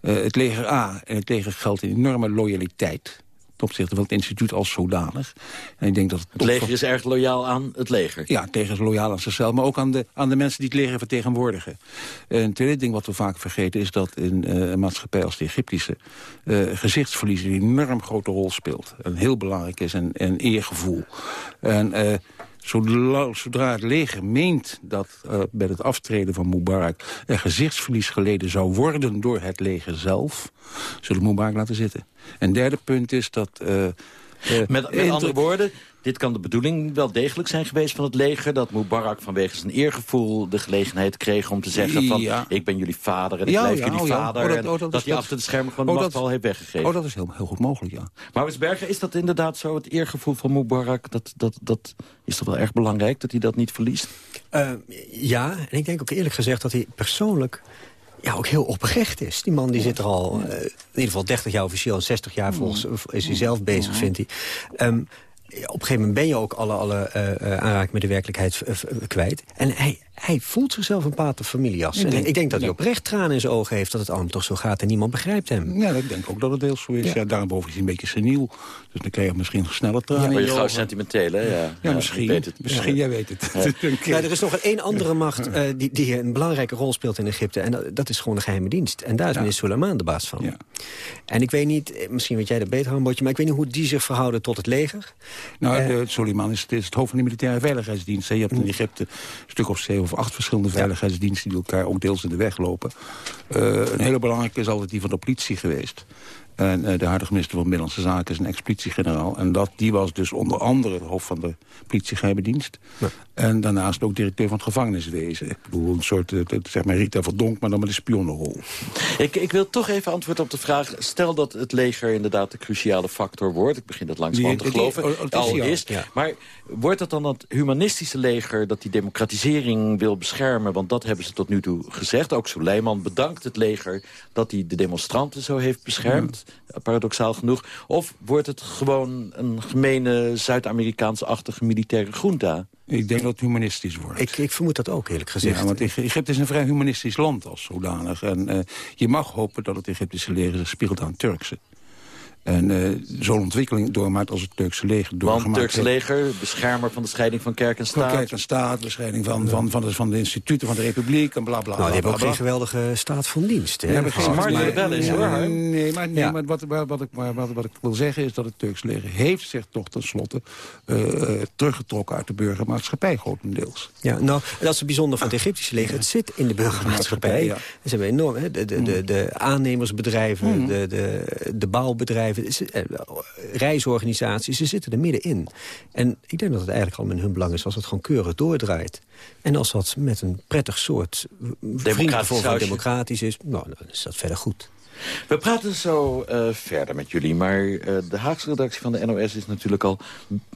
het leger A en het leger geldt een enorme loyaliteit ten opzichte van het instituut als zodanig. En ik denk dat het, het leger is erg loyaal aan het leger. Ja, het leger is loyaal aan zichzelf, maar ook aan de, aan de mensen die het leger vertegenwoordigen. En het tweede ding wat we vaak vergeten is dat in uh, een maatschappij als de Egyptische... Uh, gezichtsverlies een enorm grote rol speelt. En heel belangrijk is en, en eergevoel. En... Uh, Zodra het leger meent dat uh, bij het aftreden van Mubarak... er gezichtsverlies geleden zou worden door het leger zelf... zullen Mubarak laten zitten. En derde punt is dat... Uh, met, met andere woorden, dit kan de bedoeling wel degelijk zijn geweest van het leger... dat Mubarak vanwege zijn eergevoel de gelegenheid kreeg om te zeggen van... ik ben jullie vader en ik blijf jullie oh vader. Oh, dat, oh, dat, hij achter de schermen gewoon de macht al heeft weggegeven. Oh, dat is heel, heel goed mogelijk, ja. Maar Berger, is dat inderdaad zo, het eergevoel van Mubarak... Dat, dat, dat is toch wel erg belangrijk, dat hij dat niet verliest? Uh, ja, en ik denk ook eerlijk gezegd dat hij persoonlijk ja, ook heel oprecht is. Die man die zit er al uh, in ieder geval 30 jaar officieel... en 60 jaar volgens is hij zelf bezig, vindt hij. Um, op een gegeven moment ben je ook alle, alle uh, aanraking met de werkelijkheid kwijt. En hij, hij voelt zichzelf een pater familias. Ik denk, en ik denk dat hij oprecht tranen in zijn ogen heeft dat het allemaal toch zo gaat... en niemand begrijpt hem. Ja, ik denk ook dat het deels zo is. Ja. ja daarboven is hij een beetje seniel. Dus dan krijg je misschien sneller tranen. Ja, maar je gauw sentimenteel, hè? Ja, ja, misschien. Weet het. Misschien, jij weet het. [laughs] Ja. er is nog een andere macht uh, die, die een belangrijke rol speelt in Egypte. En dat, dat is gewoon de geheime dienst. En daar is meneer Suleiman de baas van. En ik weet niet, eh, misschien weet jij dat beter, Hambotje... maar ik weet niet hoe die zich verhouden tot het leger. Nou, uh, Suleiman is, is, het hoofd van de militaire veiligheidsdienst. Je hebt in Egypte een stuk of zeven of acht verschillende veiligheidsdiensten... die elkaar ook deels in de weg lopen. Uh, een hele belangrijke is altijd die van de politie geweest. En uh, de huidige minister van Binnenlandse Zaken is een ex-politiegeneraal. En dat, die was dus onder andere het hoofd van de politiegeheime dienst. Ja. En daarnaast ook directeur van het gevangeniswezen. Ik bedoel, een soort, uh, zeg maar Rita Verdonk, maar dan met een spionnenrol. Ik, ik wil toch even antwoorden op de vraag... stel dat het leger inderdaad de cruciale factor wordt. Ik begin dat langzaam te geloven. Die, het al is. Ja. Maar wordt het dan het humanistische leger... dat die democratisering wil beschermen? Want dat hebben ze tot nu toe gezegd. Ook Suleiman bedankt het leger dat hij de demonstranten zo heeft beschermd. Paradoxaal genoeg. Of wordt het gewoon een gemene Zuid-Amerikaanse-achtige militaire junta? Ik denk dat het humanistisch wordt. Ik, ik vermoed dat ook, eerlijk gezegd. Ja, want Egypte is een vrij humanistisch land als zodanig. En uh, je mag hopen dat het Egyptische leger zich spiegelt aan Turkse. En uh, zo'n ontwikkeling doormaakt als het Turkse leger doorgemaakt Want het Turkse leger, beschermer van de scheiding van kerk en staat. Van kerk en staat, bescheiding van, van, van, de, van de instituten van de republiek en bla bla. Nou, die hebben ook geen geweldige staat van dienst. Hè? Die hebben geen smart rebel is hoor. Nee, maar, nee, maar wat, wat, ik, wat, wat ik wil zeggen is dat het Turkse leger heeft zich toch tenslotte uh, teruggetrokken uit de burgermaatschappij grotendeels. Ja, nou, dat is het bijzonder van het Egyptische leger. Het zit in de burgermaatschappij. Ja. Ze hebben enorm, hè, de, de, de, de aannemersbedrijven, mm. de, de, de bouwbedrijven bedrijven, eh, reisorganisaties, ze zitten er middenin. En ik denk dat het eigenlijk al in hun belang is als het gewoon keurig doordraait. En als dat met een prettig soort democratisch is, nou, dan is dat verder goed. We praten zo uh, verder met jullie, maar uh, de Haagse redactie van de NOS is natuurlijk al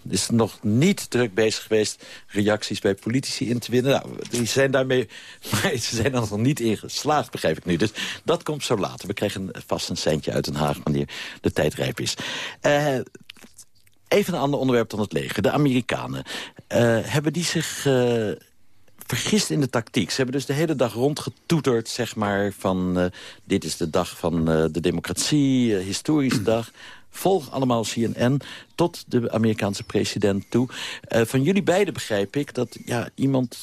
is nog niet druk bezig geweest reacties bij politici in te winnen. Nou, die zijn daarmee, [laughs] maar ze zijn er nog niet in geslaagd, begrijp ik nu. Dus dat komt zo later. We krijgen vast een centje uit Den Haag wanneer de tijd rijp is. Uh, even een ander onderwerp dan het leger. De Amerikanen. hebben die zich vergist in de tactiek. Ze hebben dus de hele dag rondgetoeterd, zeg maar, van... Uh, dit is de dag van uh, de democratie, uh, historische dag. Volg allemaal CNN tot de Amerikaanse president toe. van jullie beiden begrijp ik dat ja, iemand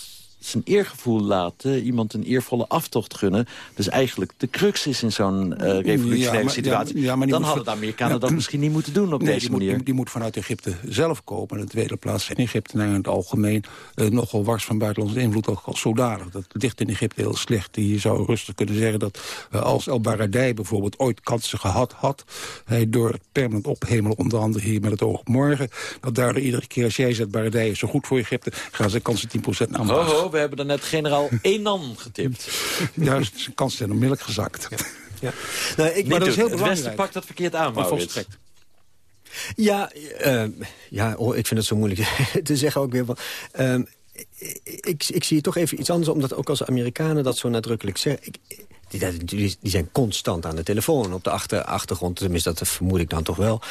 zijn eergevoel laten, iemand een eervolle aftocht gunnen... dus eigenlijk de crux is in zo'n uh, revolutionaire situatie. Ja, maar dan hadden de Amerikanen dat misschien niet moeten doen op deze die manier. Moet, die, moet vanuit Egypte zelf kopen. En in de tweede plaats zijn Egyptenaren in het algemeen... Uh, nogal wars van buitenlandse invloed ook al zodanig. Dat ligt in Egypte heel slecht. Je zou rustig kunnen zeggen dat uh, als El Baradei bijvoorbeeld ooit kansen gehad had... hij door het permanent ophemelen, onder andere hier met het oog morgen... dat daardoor iedere keer als jij zegt Baradei is zo goed voor Egypte... gaan ze kansen 10% aan we hebben er net generaal [laughs] Enan getipt. Juist, zijn kans zijn onmiddellijk gezakt. Ja. ja. Nou, ik, maar dat is heel het belangrijk. Westen pakt dat verkeerd aan, Maurits. Ja, uh, ja oh, ik vind het zo moeilijk [laughs] te zeggen ook weer. Uh, ik, ik zie toch even iets anders, omdat ook als Amerikanen dat zo nadrukkelijk zeggen... Ik, die, die, die, zijn constant aan de telefoon op de achter, achtergrond. Tenminste, dat vermoed ik dan toch wel.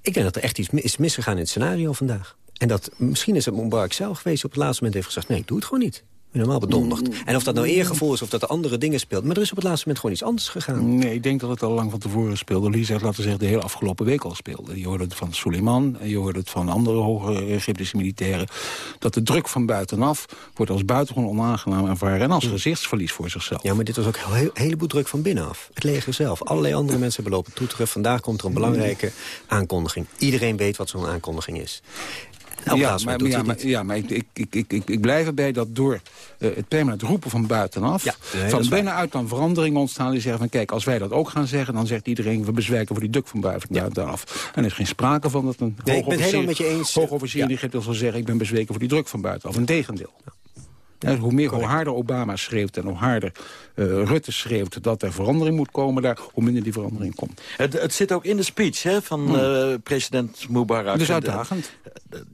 Ik denk dat er echt iets is misgegaan in het scenario vandaag. En dat misschien is het Mubarak zelf geweest op het laatste moment heeft gezegd... nee, ik doe het gewoon niet. Helemaal bedonderd. En of dat nou eergevoel is of dat er andere dingen speelt. Maar er is op het laatste moment gewoon iets anders gegaan. Nee, ik denk dat het al lang van tevoren speelde. Lies zegt, laten we zeggen, de hele afgelopen week al speelde. Je hoorde het van Suleiman je hoorde het van andere hoge Egyptische militairen. Dat de druk van buitenaf wordt als buitengewoon onaangenaam ervaren. En als gezichtsverlies voor zichzelf. Ja, maar dit was ook een heleboel druk van binnenaf. Het leger zelf. Allerlei andere mensen hebben lopen toeteren. Vandaag komt er een belangrijke aankondiging. Iedereen weet wat zo'n aankondiging is ja, maar, ja, maar, ja, maar ik, ik, ik, ik, ik blijf erbij dat door uh, het permanent roepen van buitenaf... van binnenuit dan verandering ontstaan. Die zeggen van kijk, als wij dat ook gaan zeggen... dan zegt iedereen, we bezwijken voor die duk van buitenaf. En er is geen sprake van dat een nee, hoogofficier, in Egypte zal zeggen... ik ben bezweken voor die druk van buitenaf. Een tegendeel. Ja, hoe meer, hoe harder Obama schreeuwt en hoe harder uh, Rutte schreeuwt dat er verandering moet komen daar, hoe minder die verandering komt. Het, het zit ook in de speech hè, van hmm. uh, president Mubarak. Dus uitdagend.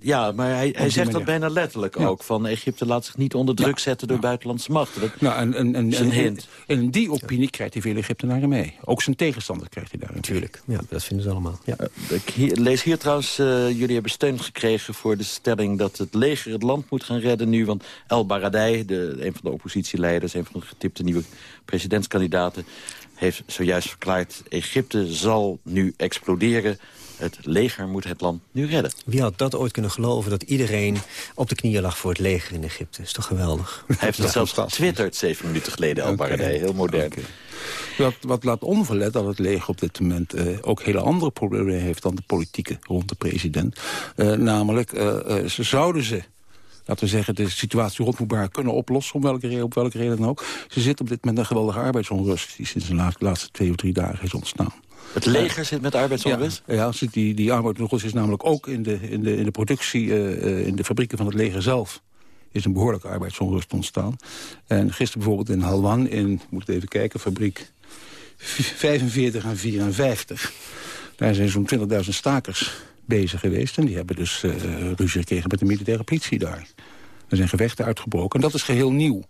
Ja, maar hij, hij zegt dat bijna letterlijk ook. Van Egypte laat zich niet onder druk zetten door buitenlandse machten. Dat nou, en, en, en, is een hint. En in die opinie krijgt hij veel Egyptenaren mee. Ook zijn tegenstanders krijgt hij daar Natuurlijk, ja, dat vinden ze allemaal. Ja. Uh, ik lees hier trouwens, jullie hebben steun gekregen voor de stelling... dat het leger het land moet gaan redden nu. Want El Baradei, de, een van de oppositieleiders... een van de getipte nieuwe presidentskandidaten... heeft zojuist verklaard... Egypte zal nu exploderen. Het leger moet het land nu redden. Wie had dat ooit kunnen geloven dat iedereen op de knieën lag voor het leger in Egypte? is toch geweldig? Hij heeft dat zelfs getwitterd zeven minuten geleden, El Baradei. Heel modern. Wat, wat, laat onverlet dat het leger op dit moment uh, ook hele andere problemen heeft dan de politieke rond de president. Uh, namelijk, uh, ze zouden ze laten we zeggen, de situatie rond Mubarak kunnen oplossen... om welke reden, op welke reden dan ook. Ze zitten op dit moment een geweldige arbeidsonrust... die sinds de laatste twee of drie dagen is ontstaan. Het leger zit met arbeidsonrust? Ja, ja die, die arbeidsonrust is namelijk ook in de, in de, in de productie... Uh, in de fabrieken van het leger zelf is een behoorlijke arbeidsonrust ontstaan. En gisteren bijvoorbeeld in Halwan, in, moet even kijken, fabriek 45 en 54... daar zijn zo'n 20.000 stakers bezig geweest. En die hebben dus uh, ruzie gekregen met de militaire politie daar. Er zijn gevechten uitgebroken. En dat is geheel nieuw.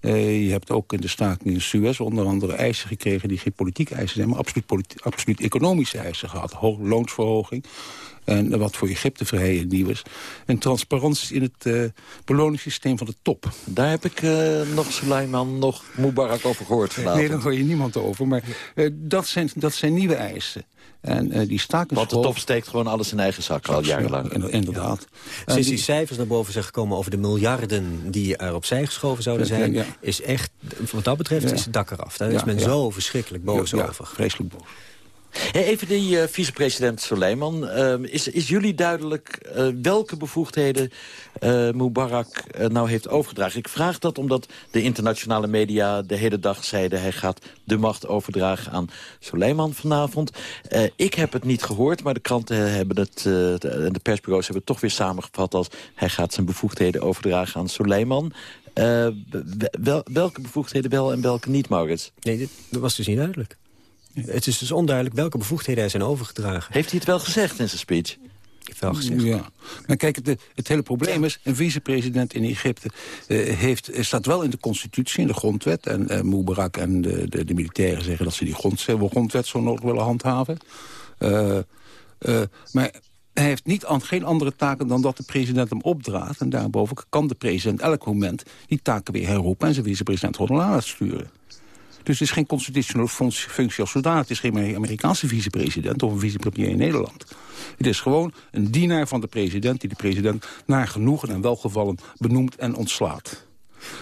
Uh, je hebt ook in de staking in Suez onder andere eisen gekregen... die geen politieke eisen zijn, maar absoluut, absoluut economische eisen gehad. Hoog loonsverhoging. En wat voor Egypte vrij nieuw is. En transparantie in het uh, beloningssysteem van de top. Daar heb ik uh, nog Suleiman, nog Mubarak over gehoord vanavond. Nee, daar hoor je niemand over. Maar dat, zijn, dat zijn nieuwe eisen. En uh, die Want de top steekt gewoon alles in eigen zak al jarenlang. Ja, inderdaad. Ja. Sinds die cijfers naar boven zijn gekomen over de miljarden die er opzij geschoven zouden zijn... Ja. is echt, wat dat betreft, is het dak eraf. Daar is men zo verschrikkelijk boos over. vreselijk boos. Even die uh, vicepresident Soleiman. Uh, is, is jullie duidelijk uh, welke bevoegdheden uh, Mubarak nou heeft overgedragen? Ik vraag dat omdat de internationale media de hele dag zeiden... hij gaat de macht overdragen aan Soleiman vanavond. ik heb het niet gehoord, maar de kranten hebben het... en de persbureaus hebben het toch weer samengevat als... hij gaat zijn bevoegdheden overdragen aan Soleiman. Wel, welke bevoegdheden wel en welke niet, Maurits? Nee, dat was dus niet duidelijk. Het is dus onduidelijk welke bevoegdheden er zijn overgedragen. Heeft hij het wel gezegd in zijn speech? Wel gezegd. Ja. Maar kijk, het, het hele probleem is... een vicepresident in Egypte uh, heeft, staat wel in de constitutie, in de grondwet. En uh, Mubarak en de, de, de, militairen zeggen dat ze die grond, grondwet zo nodig willen handhaven. Uh, maar hij heeft niet geen andere taken dan dat de president hem opdraagt. En daarboven kan de president elk moment die taken weer herroepen... en zijn vicepresident gewoon laten sturen. Dus het is geen constitutionele functie als zodanig. Het is geen Amerikaanse vicepresident of een vicepremier in Nederland. Het is gewoon een dienaar van de president... die de president naar genoegen en welgevallen benoemt en ontslaat.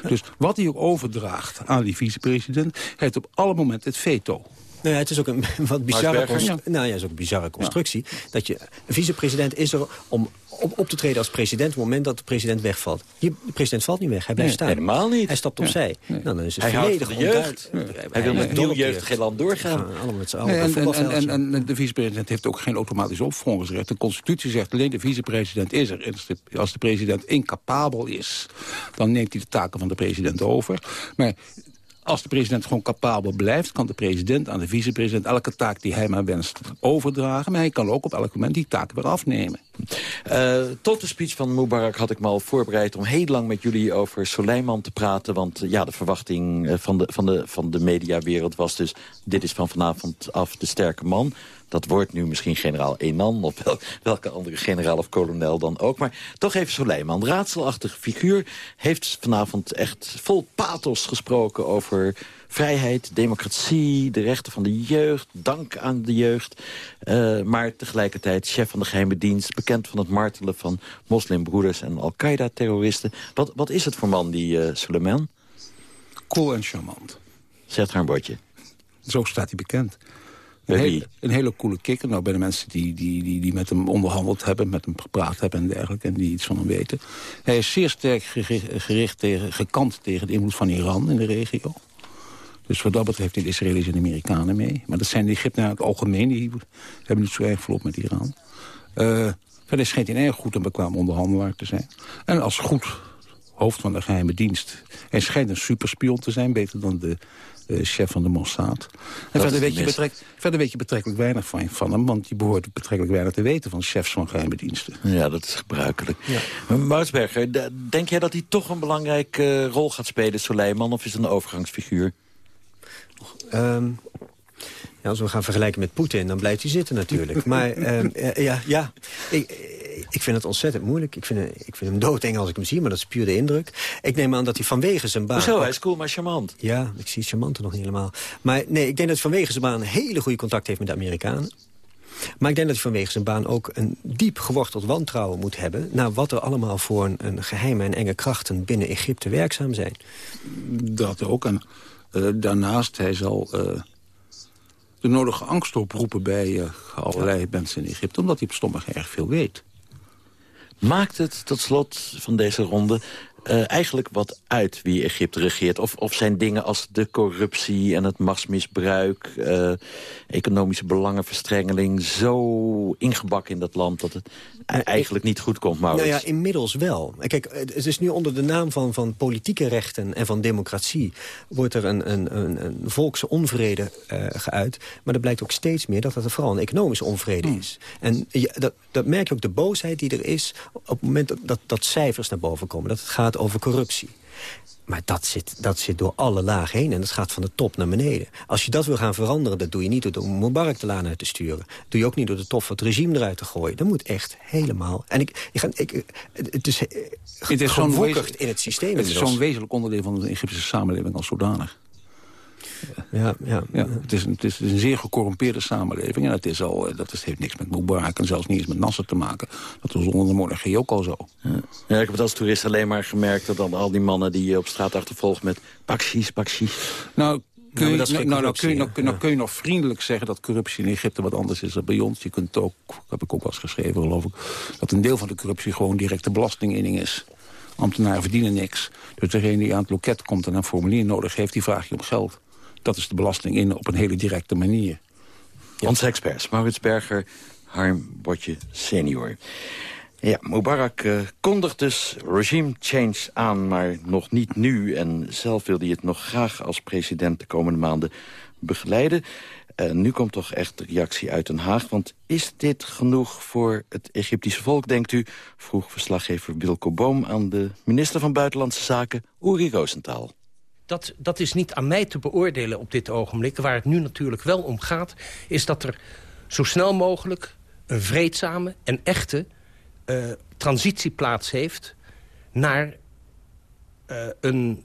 Dus wat hij ook overdraagt aan die vicepresident... heeft op alle momenten het veto. Nou ja, het is ook een [laughs] wat bizarre, nou ja, is ook een bizarre constructie. Dat je, een vicepresident is er om op, op te treden als president... op het moment dat de president wegvalt. de president valt niet weg, hij blijft staan. Helemaal niet. Hij stapt opzij. Nou, dan is het hij volledig de jeugd. Hij, wil met nieuw jeugd geen land doorgaan. allemaal met z'n allen. en, en, en, de vicepresident heeft ook geen automatisch opvolgingsrecht. De constitutie zegt alleen de vicepresident is er. Als de president incapabel is, dan neemt hij de taken van de president over. Maar als de president gewoon capabel blijft... kan de president aan de vicepresident elke taak die hij maar wenst overdragen. Maar hij kan ook op elk moment die taak weer afnemen. Uh, tot de speech van Mubarak had ik me al voorbereid... om heel lang met jullie over Soleiman te praten. Want ja, de verwachting eh, van de, van, de, van de mediawereld was dus... dit is van vanavond af de sterke man. Dat wordt nu misschien generaal Enan of welke andere generaal of kolonel dan ook. Maar toch even Soleiman, raadselachtige figuur... heeft vanavond echt vol pathos gesproken over vrijheid, democratie, de rechten van de jeugd, dank aan de jeugd. Uh, maar tegelijkertijd chef van de geheime dienst, bekend van het martelen van moslimbroeders en Al-Qaeda-terroristen. Wat, wat is het voor man, die uh, Suleiman? Cool en charmant. Zet haar een bordje. Zo staat hij bekend. Een, heel, een, hele coole kikker. Nou, bij de mensen die, die, die, die met hem onderhandeld hebben, met hem gepraat hebben en dergelijke, en die iets van hem weten. Hij is zeer sterk gericht tegen, gekant tegen de invloed van Iran in de regio. Dus wat dat betreft de Israëli's en Amerikanen mee. Maar dat zijn de Egyptenaren in het algemeen. Die hebben niet zo erg volop met Iran. Uh, verder schijnt hij een erg goed en bekwaam onderhandelaar te zijn. En als goed hoofd van de geheime dienst. Hij schijnt een superspion te zijn, beter dan de chef van de Mossad. En verder weet, je betrek, verder weet je betrekkelijk weinig van, van hem... want je behoort betrekkelijk weinig te weten van chefs van geheime diensten. Ja, dat is gebruikelijk. Ja. Denk jij dat hij toch een belangrijke rol gaat spelen, Soleiman... of is het een overgangsfiguur? Um, ja, als we gaan vergelijken met Poetin, dan blijft hij zitten natuurlijk. maar um, ja, ja ik, ik vind het ontzettend moeilijk. Ik vind, ik vind hem doodeng als ik hem zie, maar dat is puur de indruk. Ik neem aan dat hij vanwege zijn baan... Hoezo? Hij is cool, maar charmant. Ja, ik zie charmant nog niet helemaal. Maar nee, ik denk dat hij vanwege zijn baan een hele goede contact heeft met de Amerikanen. Maar ik denk dat hij vanwege zijn baan ook een diep geworteld wantrouwen moet hebben... naar wat er allemaal voor een, een geheime en enge krachten binnen Egypte werkzaam zijn. Dat ook. En uh, daarnaast, hij zal uh, de nodige angst oproepen bij uh, allerlei mensen in Egypte... omdat hij op stommig erg veel weet. Maakt het tot slot van deze ronde uh, eigenlijk wat uit wie Egypte regeert? Of, of zijn dingen als de corruptie en het machtsmisbruik... Uh, economische belangenverstrengeling zo ingebakken in dat land... dat het eigenlijk niet goed komt, Maurits? Nou ja, inmiddels wel. Kijk, het is nu onder de naam van, van politieke rechten en van democratie... wordt er een, een, een, een volkse onvrede uh, geuit. Maar er blijkt ook steeds meer dat het vooral een economische onvrede hmm. is. En ja, dat, dat merk je ook de boosheid die er is... op het moment dat, dat cijfers naar boven komen. Dat het gaat over corruptie. Maar dat zit, dat zit door alle lagen heen en dat gaat van de top naar beneden. Als je dat wil gaan veranderen, dat doe je niet door Mubarak de laan uit te sturen. Dat doe je ook niet door de top van het regime eruit te gooien. Dat moet echt helemaal... En ik, ik, ik, het is, het is zo'n in het systeem. Het is zo'n wezenlijk onderdeel van de Egyptische samenleving als zodanig. Ja, ja. ja het, is een, het is een zeer gecorrumpeerde samenleving. En het, is al, eh, dat is, heeft niks met Mubarak en zelfs niet eens met Nasser te maken. Dat was onder de monarchie ook al zo. Ja. ja. ik heb het als toerist alleen maar gemerkt... dat dan al die mannen die je op straat achtervolgt met bakshis. Nou, Kun je, nou, nou, kun, je, nou, kun je nog vriendelijk zeggen dat corruptie in Egypte wat anders is dan bij ons. Je kunt ook, heb ik ook wel eens geschreven geloof ik, dat een deel van de corruptie gewoon directe belastinginning is. Ambtenaren verdienen niks. Dus degene die aan het loket komt en een formulier nodig heeft, die vraag je om geld. Dat is de belasting in op een hele directe manier. Onze experts, Maurits Berger, Harm Botje senior. Ja, Mubarak uh, kondigt dus regime change aan, maar nog niet nu. En zelf wilde hij het nog graag als president de komende maanden begeleiden. Uh, nu komt toch echt reactie uit Den Haag. Want is dit genoeg voor het Egyptische volk, denkt u? Vroeg verslaggever Wilco Boom aan de minister van Buitenlandse Zaken, Uri Rosenthal dat, dat is niet aan mij te beoordelen op dit ogenblik. Waar het nu natuurlijk wel om gaat... is dat er zo snel mogelijk een vreedzame en echte uh, transitie plaats heeft... naar uh, een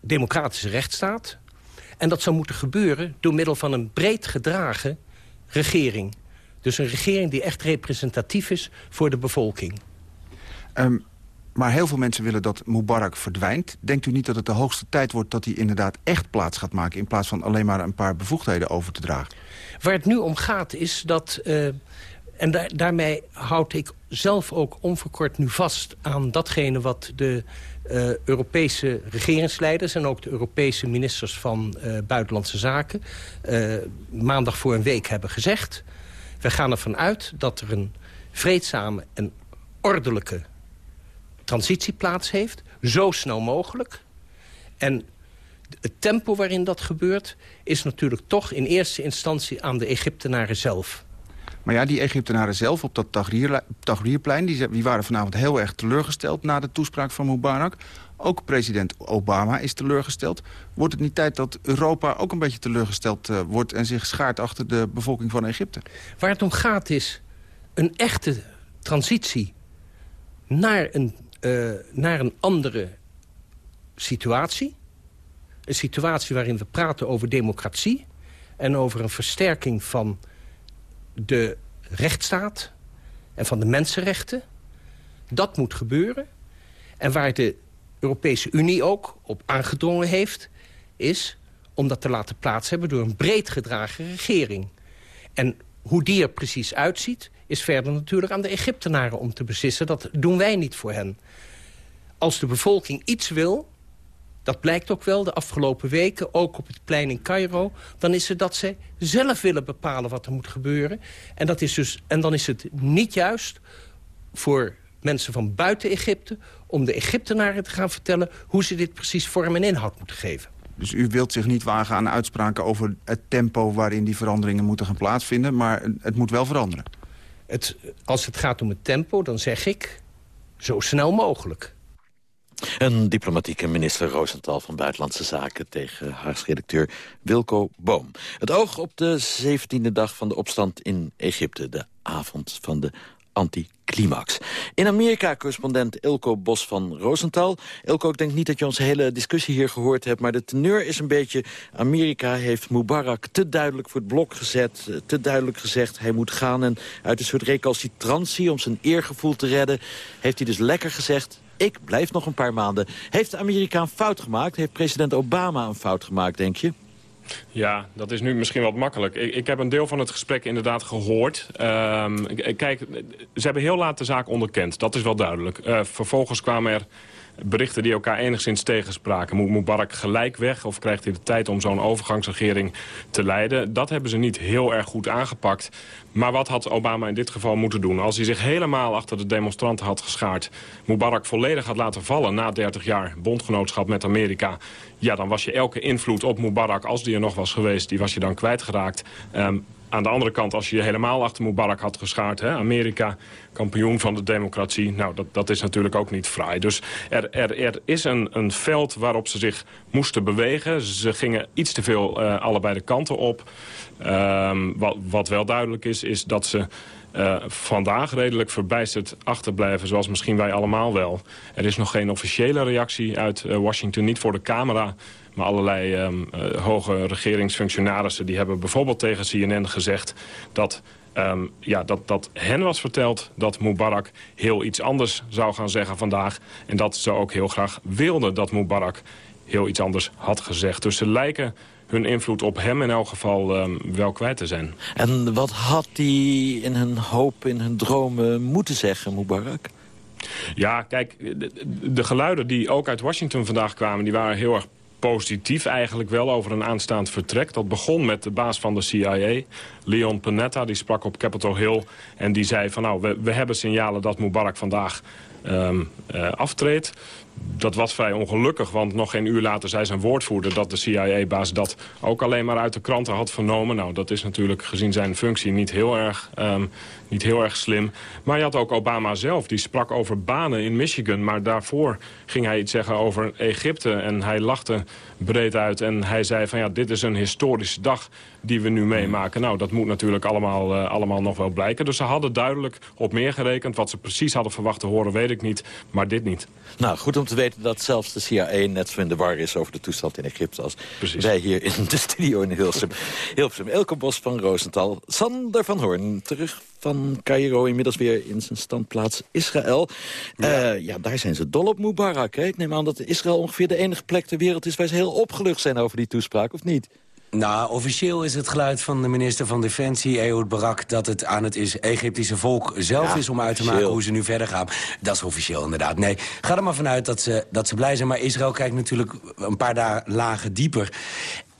democratische rechtsstaat. En dat zou moeten gebeuren door middel van een breed gedragen regering. Dus een regering die echt representatief is voor de bevolking. Um, maar heel veel mensen willen dat Mubarak verdwijnt. Denkt u niet dat het de hoogste tijd wordt dat hij inderdaad echt plaats gaat maken... in plaats van alleen maar een paar bevoegdheden over te dragen? Waar het nu om gaat is dat... Uh, en daar, daarmee houd ik zelf ook onverkort nu vast aan datgene wat de uh, Europese regeringsleiders... en ook de Europese ministers van uh, Buitenlandse Zaken... Maandag voor een week hebben gezegd. We gaan ervan uit dat er een vreedzame en ordelijke transitie plaats heeft. Zo snel mogelijk. En het tempo waarin dat gebeurt... is natuurlijk toch in eerste instantie aan de Egyptenaren zelf. Maar ja, die Egyptenaren zelf op dat Tahrirplein... Die, die waren vanavond heel erg teleurgesteld na de toespraak van Mubarak. Ook president Obama is teleurgesteld. Wordt het niet tijd dat Europa ook een beetje teleurgesteld uh, wordt... en zich schaart achter de bevolking van Egypte? Waar het om gaat is een echte transitie naar een, uh, naar een andere situatie. Een situatie waarin we praten over democratie... en over een versterking van de rechtsstaat en van de mensenrechten. Dat moet gebeuren. En waar de Europese Unie ook op aangedrongen heeft... is om dat te laten plaats hebben door een breed gedragen regering. En hoe die er precies uitziet, is verder natuurlijk aan de Egyptenaren om te beslissen. Dat doen wij niet voor hen. Als de bevolking iets wil, dat blijkt ook wel de afgelopen weken, ook op het plein in Cairo... dan is het dat ze zelf willen bepalen wat er moet gebeuren. En, dat is dus, en dan is het niet juist voor mensen van buiten Egypte... om de Egyptenaren te gaan vertellen hoe ze dit precies vorm en inhoud moeten geven. Dus u wilt zich niet wagen aan uitspraken over het tempo... waarin die veranderingen moeten gaan plaatsvinden, maar het moet wel veranderen? Het, als het gaat om het tempo, dan zeg ik zo snel mogelijk. Een diplomatieke minister Rosenthal van Buitenlandse Zaken... tegen Haags-redacteur Wilco Boom. Het oog op de 17e dag van de opstand in Egypte. De avond van de anticlimax. In Amerika correspondent Ilko Bos van Rosenthal. Ilko, ik denk niet dat je onze hele discussie hier gehoord hebt... maar de teneur is een beetje... Amerika heeft Mubarak te duidelijk voor het blok gezet... te duidelijk gezegd hij moet gaan... en uit een soort recalcitrantie om zijn eergevoel te redden... heeft hij dus lekker gezegd... Ik blijf nog een paar maanden. Heeft Amerika een fout gemaakt? Heeft president Obama een fout gemaakt, denk je? Ja, dat is nu misschien wat makkelijk. Ik, ik heb een deel van het gesprek inderdaad gehoord. Um, kijk, ze hebben heel laat de zaak onderkend. Dat is wel duidelijk. Uh, vervolgens kwamen er berichten die elkaar enigszins tegenspraken. Moet Mubarak gelijk weg of krijgt hij de tijd om zo'n overgangsregering te leiden? Dat hebben ze niet heel erg goed aangepakt. Maar wat had Obama in dit geval moeten doen? Als hij zich helemaal achter de demonstranten had geschaard... Mubarak volledig had laten vallen na 30 jaar bondgenootschap met Amerika... ja, dan was je elke invloed op Mubarak, als die er nog was geweest... die was je dan kwijtgeraakt. Um, aan de andere kant, als je je helemaal achter Mubarak had geschaard... Hè, Amerika, kampioen van de democratie, nou, dat, dat is natuurlijk ook niet fraai. Dus er, er, er is een, een veld waarop ze zich moesten bewegen. Ze gingen iets te veel uh, allebei de kanten op. Um, wat, wat wel duidelijk is, is dat ze... Uh, vandaag redelijk verbijsterd achterblijven, zoals misschien wij allemaal wel. Er is nog geen officiële reactie uit uh, Washington, niet voor de camera... Maar allerlei um, uh, hoge regeringsfunctionarissen... die hebben bijvoorbeeld tegen CNN gezegd... dat Um, ja, dat, dat hen was verteld dat Mubarak heel iets anders zou gaan zeggen vandaag. En dat ze ook heel graag wilden dat Mubarak heel iets anders had gezegd. Dus ze lijken hun invloed op hem in elk geval um, wel kwijt te zijn. En wat had hij in hun hoop, in hun dromen moeten zeggen, Mubarak? Ja, kijk, de, de geluiden die ook uit Washington vandaag kwamen... die waren heel erg positief eigenlijk wel over een aanstaand vertrek. Dat begon met de baas van de CIA, Leon Panetta. Die sprak op Capitol Hill en die zei van nou, we, we hebben signalen dat Mubarak vandaag um, aftreedt dat was vrij ongelukkig, want nog geen uur later zei zijn woordvoerder... dat de CIA-baas dat ook alleen maar uit de kranten had vernomen. Nou, dat is natuurlijk gezien zijn functie niet heel erg, um, niet heel erg slim. Maar je had ook Obama zelf, die sprak over banen in Michigan... maar daarvoor ging hij iets zeggen over Egypte en hij lachte breed uit. En hij zei van ja, dit is een historische dag die we nu meemaken. Nou, dat moet natuurlijk allemaal, uh, allemaal nog wel blijken. Dus ze hadden duidelijk op meer gerekend. Wat ze precies hadden verwacht te horen, weet ik niet. Maar dit niet. Nou, goed om te weten dat zelfs de CIA net zo in de war is... over de toestand in Egypte als Precies. wij hier in de studio in Hilsum. Hilsum, Elke Bos van Rosenthal. Sander van Hoorn, terug van Cairo, inmiddels weer in zijn standplaats Israël. Ja, uh, ja daar zijn ze dol op Mubarak. Hè? Ik neem aan dat Israël ongeveer de enige plek ter wereld is... waar ze heel opgelucht zijn over die toespraak, of niet? Nou, officieel is het geluid van de minister van Defensie, Ehud Barak... dat het aan het is Egyptische volk zelf is om uit te maken hoe ze nu verder gaan. Dat is officieel inderdaad. Nee, ga er maar vanuit dat ze, dat ze blij zijn. Maar Israël kijkt natuurlijk een paar dagen lagen dieper.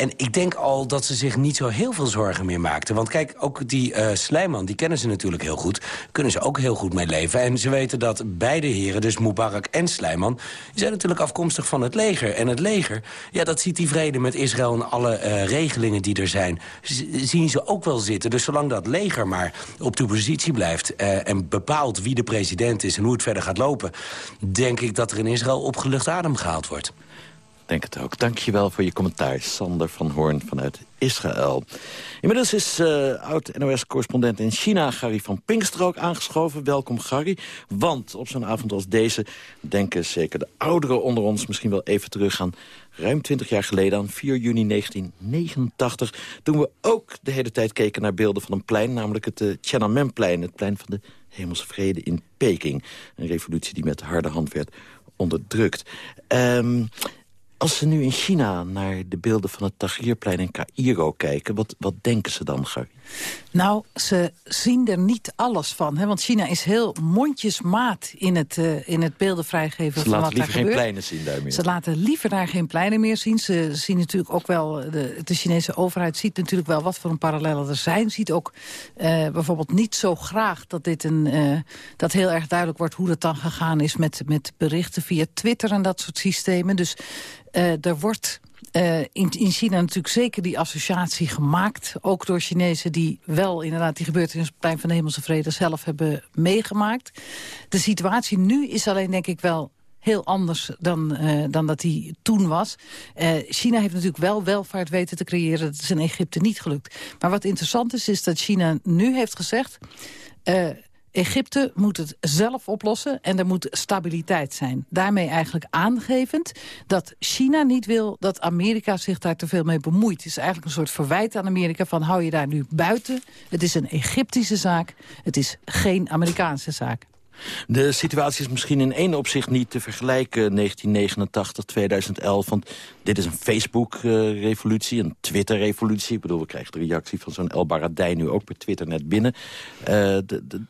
En ik denk al dat ze zich niet zo heel veel zorgen meer maakten. Want kijk, ook die uh, Slijman, die kennen ze natuurlijk heel goed. Kunnen ze ook heel goed mee leven. En ze weten dat beide heren, dus Mubarak en Slijman... die zijn natuurlijk afkomstig van het leger. En het leger, ja, dat ziet die vrede met Israël... en alle uh, regelingen die er zijn, zien ze ook wel zitten. Dus zolang dat leger maar op de positie blijft... Uh, en bepaalt wie de president is en hoe het verder gaat lopen... denk ik dat er in Israël opgelucht adem gehaald wordt denk het ook. Dankjewel voor je commentaar, Sander van Hoorn vanuit Israël. Inmiddels is uh, oud-NOS-correspondent in China, Gary van Pinkster, aangeschoven. Welkom, Gary. Want op zo'n avond als deze denken zeker de ouderen onder ons... misschien wel even terug aan ruim 20 jaar geleden, aan 4 juni 1989... toen we ook de hele tijd keken naar beelden van een plein... namelijk het uh, Tiananmenplein, het plein van de Hemelse Vrede in Peking. Een revolutie die met harde hand werd onderdrukt. Um, als ze nu in China naar de beelden van het Tahrirplein in Cairo kijken... wat, wat denken ze dan, Gary? Nou, ze zien er niet alles van. Hè? Want China is heel mondjesmaat in het, uh, in het beelden vrijgeven ze van wat daar gebeurt. Ze laten liever geen pleinen zien. Ze laten liever daar geen pleinen meer zien. Ze zien natuurlijk ook wel... De, de Chinese overheid ziet natuurlijk wel wat voor een parallellen er zijn. Ziet ook uh, bijvoorbeeld niet zo graag dat dit een... Uh, dat heel erg duidelijk wordt hoe het dan gegaan is... met, met berichten via Twitter en dat soort systemen. Dus er wordt uh, in, in China natuurlijk zeker die associatie gemaakt. Ook door Chinezen die wel inderdaad die gebeurtenis op plein van de Hemelse Vrede zelf hebben meegemaakt. De situatie nu is alleen denk ik wel heel anders dan, uh, dan dat die toen was. Uh, China heeft natuurlijk wel welvaart weten te creëren. Dat is in Egypte niet gelukt. Maar wat interessant is, is dat China nu heeft gezegd... Egypte moet het zelf oplossen en er moet stabiliteit zijn. Daarmee eigenlijk aangevend dat China niet wil dat Amerika zich daar te veel mee bemoeit. Het is eigenlijk een soort verwijt aan Amerika van hou je daar nu buiten. Het is een Egyptische zaak, het is geen Amerikaanse zaak. De situatie is misschien in één opzicht niet te vergelijken 1989, 2011. Want dit is een Facebook-revolutie, een Twitter-revolutie. Ik bedoel, we krijgen de reactie van zo'n El Baradei nu ook per Twitter net binnen. Uh,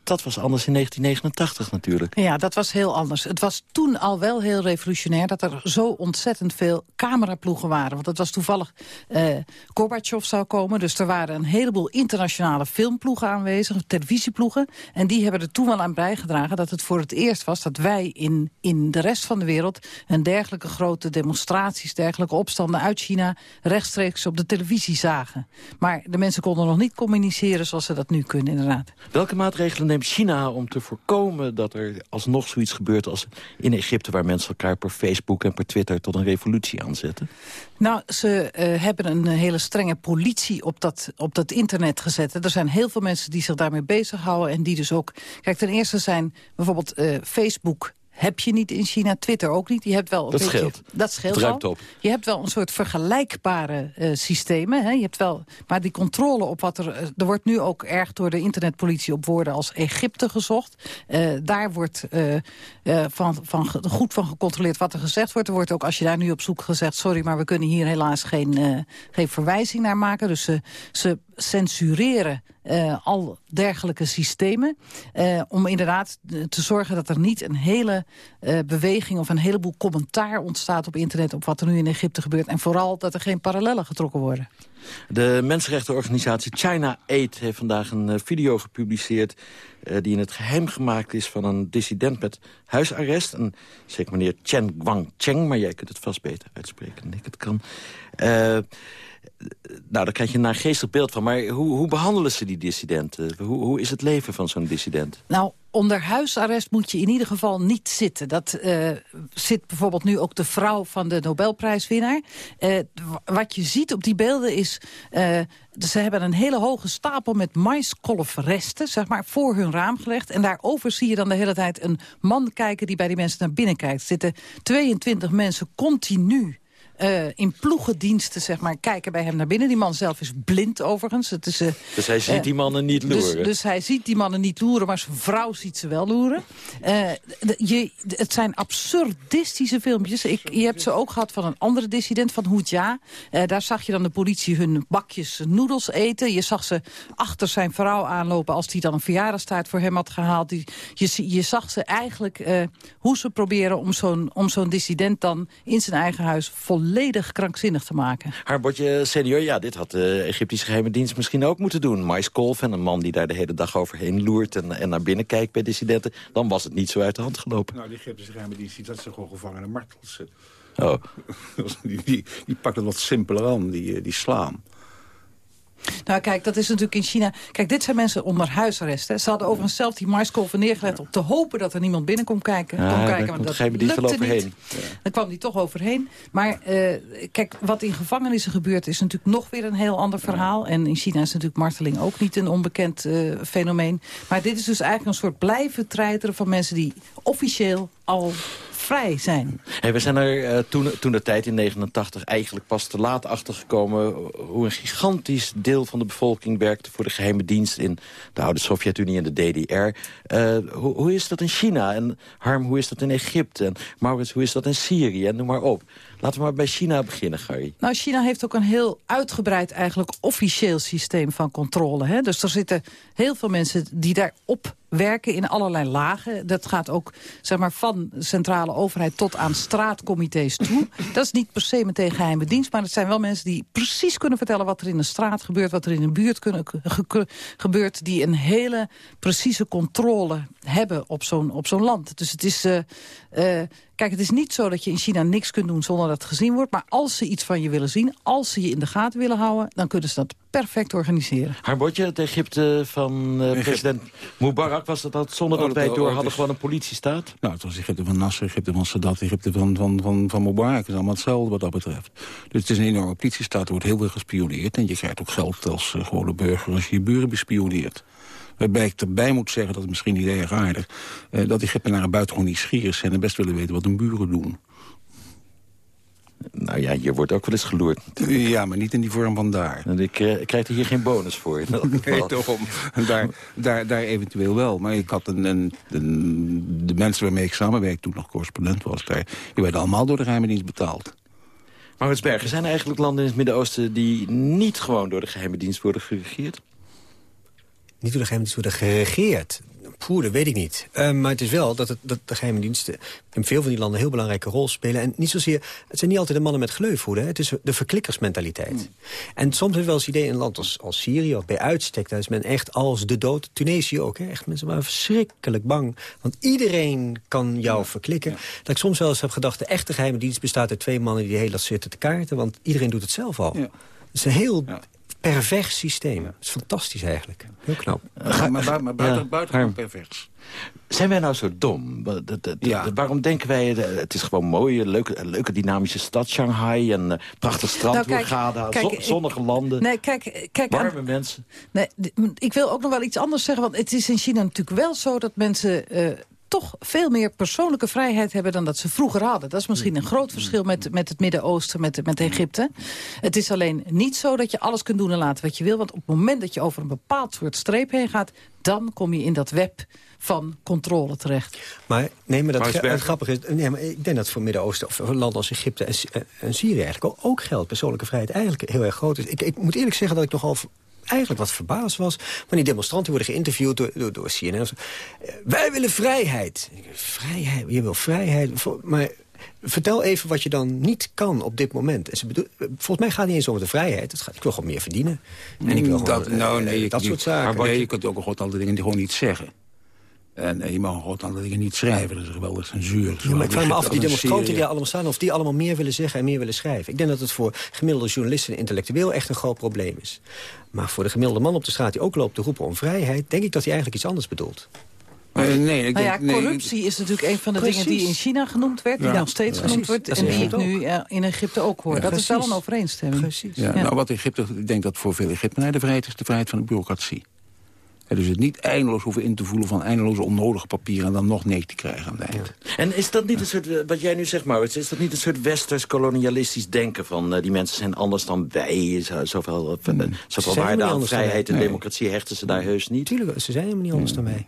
dat was anders in 1989 natuurlijk. Ja, dat was heel anders. Het was toen al wel heel revolutionair dat er zo ontzettend veel cameraploegen waren. Want het was toevallig uh, Gorbachev zou komen. Dus er waren een heleboel internationale filmploegen aanwezig, televisieploegen. En die hebben er toen wel aan bijgedragen dat het voor het eerst was dat wij in, in de rest van de wereld... een dergelijke grote demonstraties, dergelijke opstanden uit China... rechtstreeks op de televisie zagen. Maar de mensen konden nog niet communiceren zoals ze dat nu kunnen, inderdaad. Welke maatregelen neemt China om te voorkomen dat er alsnog zoiets gebeurt... als in Egypte, waar mensen elkaar per Facebook en per Twitter... tot een revolutie aanzetten? Nou, ze uh, hebben een hele strenge politie op dat, op dat internet gezet. Er zijn heel veel mensen die zich daarmee bezighouden... en die dus ook... Kijk, ten eerste zijn bijvoorbeeld uh, Facebook heb je niet in China, Twitter ook niet. Je hebt wel een dat beetje, scheelt. Dat scheelt al. Op. Je hebt wel een soort vergelijkbare uh, systemen. Hè? Je hebt wel, maar die controle op wat er... Er wordt nu ook erg door de internetpolitie op woorden als Egypte gezocht. Uh, daar wordt uh, van, van, goed van gecontroleerd wat er gezegd wordt. Er wordt ook, als je daar nu op zoek gezegd... sorry, maar we kunnen hier helaas geen, geen verwijzing naar maken. Dus ze, ze censureren uh, al dergelijke systemen. Uh, om inderdaad te zorgen dat er niet een hele beweging... of een heleboel commentaar ontstaat op internet... op wat er nu in Egypte gebeurt. En vooral dat er geen parallellen getrokken worden. De mensenrechtenorganisatie China Aid heeft vandaag een video gepubliceerd... die in het geheim gemaakt is van een dissident met huisarrest. Een, zeker meneer Chen Guangcheng, maar jij kunt het vast beter uitspreken dan ik het kan nou, daar krijg je een naargeestig beeld van. Maar hoe, hoe behandelen ze die dissidenten? Hoe, hoe is het leven van zo'n dissident? Nou, onder huisarrest moet je in ieder geval niet zitten. Dat uh, zit bijvoorbeeld nu ook de vrouw van de Nobelprijswinnaar. Uh, wat je ziet op die beelden is... Uh, ze hebben een hele hoge stapel met maiskolfresten, zeg maar, voor hun raam gelegd. En daarover zie je dan de hele tijd een man kijken die bij die mensen naar binnen kijkt. Er zitten 22 mensen continu uh, in ploegendiensten zeg maar, kijken bij hem naar binnen. Die man zelf is blind overigens. Het is, uh, dus hij ziet uh, die mannen niet dus- loeren? Dus, dus, hij ziet die mannen niet loeren, maar zijn vrouw ziet ze wel loeren. De, je, het zijn absurdistische filmpjes. Ik, je hebt ze ook gehad van een andere dissident, van Hoedja. daar zag je dan de politie hun bakjes noedels eten. Je zag ze achter zijn vrouw aanlopen als die dan een verjaardagstaart voor hem had gehaald. Die, je, je zag ze eigenlijk hoe ze proberen om zo'n zo'n dissident dan in zijn eigen huis volledig volledig krankzinnig te maken. Harbotje senior, ja, dit had de Egyptische geheime dienst misschien ook moeten doen. Mais en een man die daar de hele dag overheen loert... En, en naar binnen kijkt bij dissidenten. Dan was het niet zo uit de hand gelopen. Nou, die Egyptische geheime dienst die dat ze gewoon gevangenen martels. Oh. [laughs] die, die, die pakt het wat simpeler aan, die, eh, die slaan. Nou kijk, dat is natuurlijk in China... Kijk, dit zijn mensen onder huisarrest. Hè. Ze hadden overigens zelf die maiskolven neergelegd... om te hopen dat er niemand binnen kon kijken. Ja, kon kijken maar dat lukte overheen. niet. Dan kwam die toch overheen. Maar uh, kijk, wat in gevangenissen gebeurt... is natuurlijk nog weer een heel ander verhaal. En in China is natuurlijk marteling ook niet een onbekend uh, fenomeen. Maar dit is dus eigenlijk een soort blijven treiteren... van mensen die officieel al vrij zijn. Hey, we zijn er uh, toen, toen de tijd in 89 eigenlijk pas te laat achter gekomen... hoe een gigantisch deel van de bevolking werkte voor de geheime dienst... in de oude Sovjet-Unie en de DDR. Uh, hoe, hoe is dat in China? En Harm, hoe is dat in Egypte? En Maurits, hoe is dat in Syrië? En noem maar op. Laten we maar bij China beginnen, Gary. Nou, China heeft ook een heel uitgebreid eigenlijk officieel systeem van controle. Hè? Dus er zitten heel veel mensen die daarop werken in allerlei lagen. Dat gaat ook zeg maar, van centrale overheid tot aan straatcomité's toe. [laughs] Dat is niet per se meteen geheime dienst, maar het zijn wel mensen die precies kunnen vertellen wat er in een straat gebeurt, wat er in een buurt kunnen, ge gebeurt, die een hele precieze controle hebben op zo'n zo'n land. Dus het is... Uh, uh, Kijk, het is niet zo dat je in China niks kunt doen zonder dat het gezien wordt. Maar als ze iets van je willen zien, als ze je in de gaten willen houden... dan kunnen ze dat perfect organiseren. Harbotje, het Egypte van uh, president Mubarak... was dat, dat zonder oh, dat wij door hadden is... gewoon een politiestaat? Nou, het was Egypte van Nasser, Egypte van Sadat, Egypte van, van, van, van Mubarak. Het is allemaal hetzelfde wat dat betreft. Dus het is een enorme politiestaat, er wordt heel veel gespioneerd. En je krijgt ook geld als uh, gewone burger als je je buren bespioneert. Waarbij ik erbij moet zeggen, dat is misschien niet erg aardig... Uh, dat die Egyptenaren buitengewoon nieuwsgierig zijn... en best willen weten wat hun buren doen. Nou ja, je wordt ook wel eens geloerd. Ja, maar niet in die vorm van daar. En ik, krijg er hier geen bonus voor. [laughs] nee, toch om. Daar, daar, daar eventueel wel. Maar ik had een, een, een, de mensen waarmee ik samenwerkte toen nog correspondent was... Daar, die werden allemaal door de geheime dienst betaald. Mauritsbergen, zijn er eigenlijk landen in het Midden-Oosten... die niet gewoon door de geheime dienst worden geregeerd? niet door de geheime dienst worden geregeerd. Poeh, dat weet ik niet. Uh, maar het is wel dat, het, dat de geheime diensten in veel van die landen een heel belangrijke rol spelen. En niet zozeer, het zijn niet altijd de mannen met gleufhoeden. Het is de verklikkersmentaliteit. Mm. En soms je wel eens idee in een land als, als Syrië of bij uitstek... daar is men echt als de dood. Tunesië ook, hè? echt mensen waren verschrikkelijk bang. Want iedereen kan jou verklikken. Dat ik soms wel eens heb gedacht... de echte geheime dienst bestaat uit twee mannen die dag zitten te kaarten. Want iedereen doet het zelf al. Ja. Het is een heel pervers systeem. Dat is fantastisch eigenlijk. Heel knap. maar, maar, maar buiten, ja. buiten pervers. Zijn wij nou zo dom? Ja. Waarom denken wij, het is gewoon mooi, een leuke, leuke dynamische stad, Shanghai... en uh, prachtig strand, nou, kijk, zonnige landen, nee, kijk, kijk, warme aan, mensen. Nee, ik wil ook nog wel iets anders zeggen, want het is in China natuurlijk wel zo... dat mensen uh, toch veel meer persoonlijke vrijheid hebben dan dat ze vroeger hadden. Dat is misschien een groot verschil met, met het Midden-Oosten, met, met Egypte. Het is alleen niet zo dat je alles kunt doen en laten wat je wil. Want op het moment dat je over een bepaald soort streep heen gaat... dan kom je in dat web van controle terecht. Maar nee, maar dat het grappige is... Nee, maar ik denk dat voor Midden-Oosten of landen als Egypte en, en Syrië eigenlijk ook geldt. Persoonlijke vrijheid eigenlijk heel erg groot is. Ik, ik moet eerlijk zeggen dat ik nogal eigenlijk wat verbaasd was. van die demonstranten worden geïnterviewd door, door, door CNN. Eh, wij willen vrijheid. Vrijheid, je wil vrijheid. Maar vertel even wat je dan niet kan op dit moment. En ze bedoel, volgens mij gaat het niet eens over de vrijheid. Het gaat, ik wil gewoon meer verdienen. En ik wil mm, dat, nou, nee, dat soort zaken. Maar je kunt ook groot aantal dingen die gewoon niet zeggen. En eh, je mag een groot aantal dingen niet schrijven. Dat is geweldig censuur. Ja, maar ik vraag me af, die demonstranten die daar allemaal staan... of die allemaal meer willen zeggen en meer willen schrijven. Ik denk dat het voor gemiddelde journalisten en intellectueel echt een groot probleem is. Maar voor de gemiddelde man op de straat die ook loopt te roepen om vrijheid... denk ik dat hij eigenlijk iets anders bedoelt. Uh, nee, ik nou ja, corruptie is natuurlijk een van de dingen die in China genoemd werd... die nog steeds genoemd wordt en die ik nu uh, in Egypte ook hoor. dat is wel een overeenstemming. Precies. Ja, Nou, wat Egypte, ik denk dat voor veel Egyptenaren de vrijheid is de vrijheid van de bureaucratie dus het niet eindeloos hoeven in te voelen van eindeloze onnodige papieren... en dan nog nee te krijgen aan het eind. En is dat niet een soort, eh, wat jij nu zegt Maurits... is dat niet een soort westers kolonialistisch denken van... Uh, die mensen zijn anders dan wij, zoveel, uh, hmm. zoveel waarde aan vrijheid en democratie hechten ze daar heus niet? Tuurlijk, ze zijn helemaal niet anders dan wij.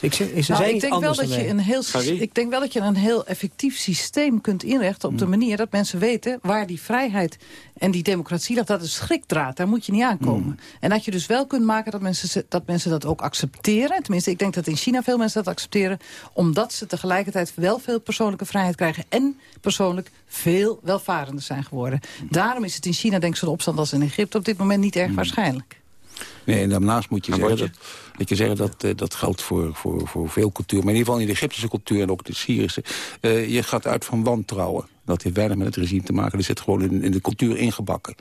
Ik, ze nou, zijn ik denk wel dat je een heel, ik denk wel dat je een heel effectief systeem kunt inrichten op de mm. manier dat mensen weten waar die vrijheid en die democratie ligt. Dat is schrikdraad, daar moet je niet aankomen. Mm. En dat je dus wel kunt maken dat mensen, dat mensen dat ook accepteren. Tenminste, ik denk dat in China veel mensen dat accepteren, omdat ze tegelijkertijd wel veel persoonlijke vrijheid krijgen en persoonlijk veel welvarender zijn geworden. Mm. Daarom is het in China, denk ik, zo'n opstand als in Egypte op dit moment niet erg waarschijnlijk. Nee, en daarnaast moet je zeggen dat, dat, je zeggen dat uh, dat geldt voor, voor, voor veel cultuur. Maar in ieder geval in de Egyptische cultuur en ook de Syrische. Uh, je gaat uit van wantrouwen. Dat heeft weinig met het regime te maken. Dat zit gewoon in, in de cultuur ingebakken.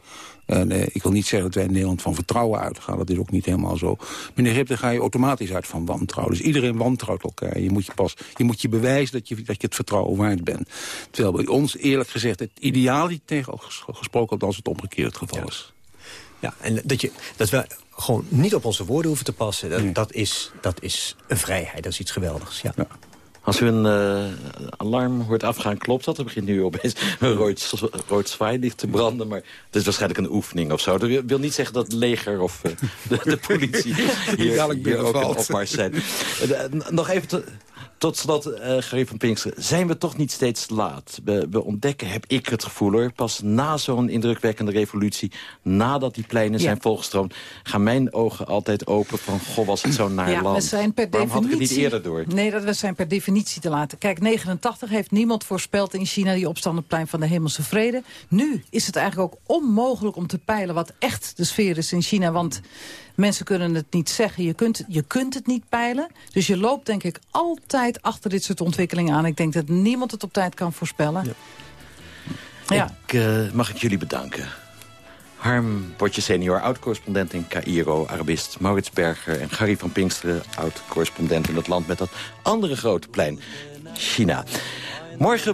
En uh, ik wil niet zeggen dat wij in Nederland van vertrouwen uitgaan. Dat is ook niet helemaal zo. Maar in Egypte ga je automatisch uit van wantrouwen. Dus iedereen wantrouwt elkaar. Je moet je, pas, je, moet je bewijzen dat je, dat je het vertrouwen waard bent. Terwijl bij ons, eerlijk gezegd, het ideaal niet tegen gesproken als het omgekeerd het geval is. Ja, en dat, je, dat we gewoon niet op onze woorden hoeven te passen. Dat, dat, is, dat is een vrijheid, dat is iets geweldigs. Ja. ja. Als u een uh, alarm hoort afgaan, klopt dat? Er begint nu opeens een rood, rood zwaailicht te branden. Maar het is waarschijnlijk een oefening of zo. Dat wil niet zeggen dat het leger of uh, de, de, politie [laughs] hier, hier ook een opmars zijn. Uh, nog even te, tot slot, uh, Gary van Pinkster, zijn we toch niet steeds laat? We, we ontdekken, heb ik het gevoel hoor, pas na zo'n indrukwekkende revolutie... nadat die pleinen zijn volgestroomd... gaan mijn ogen altijd open van, goh, was het zo naar ja, land. We zijn per Waarom definitie, had ik het niet eerder door? Nee, dat we zijn per definitie te laat. Kijk, 89 heeft niemand voorspeld in China die opstandenplein van de hemelse vrede. Nu is het eigenlijk ook onmogelijk om te peilen wat echt de sfeer is in China. Want Mensen kunnen het niet zeggen. Je kunt, je kunt het niet peilen. Dus je loopt denk ik altijd achter dit soort ontwikkelingen aan. Ik denk dat niemand het op tijd kan voorspellen. Ja. ja. Ik, uh, mag ik jullie bedanken. Harm Botje senior, oud-correspondent in Cairo, Arabist Maurits Berger... en Gary van Pinksteren, oud-correspondent in het land met dat andere grote plein, China. Morgen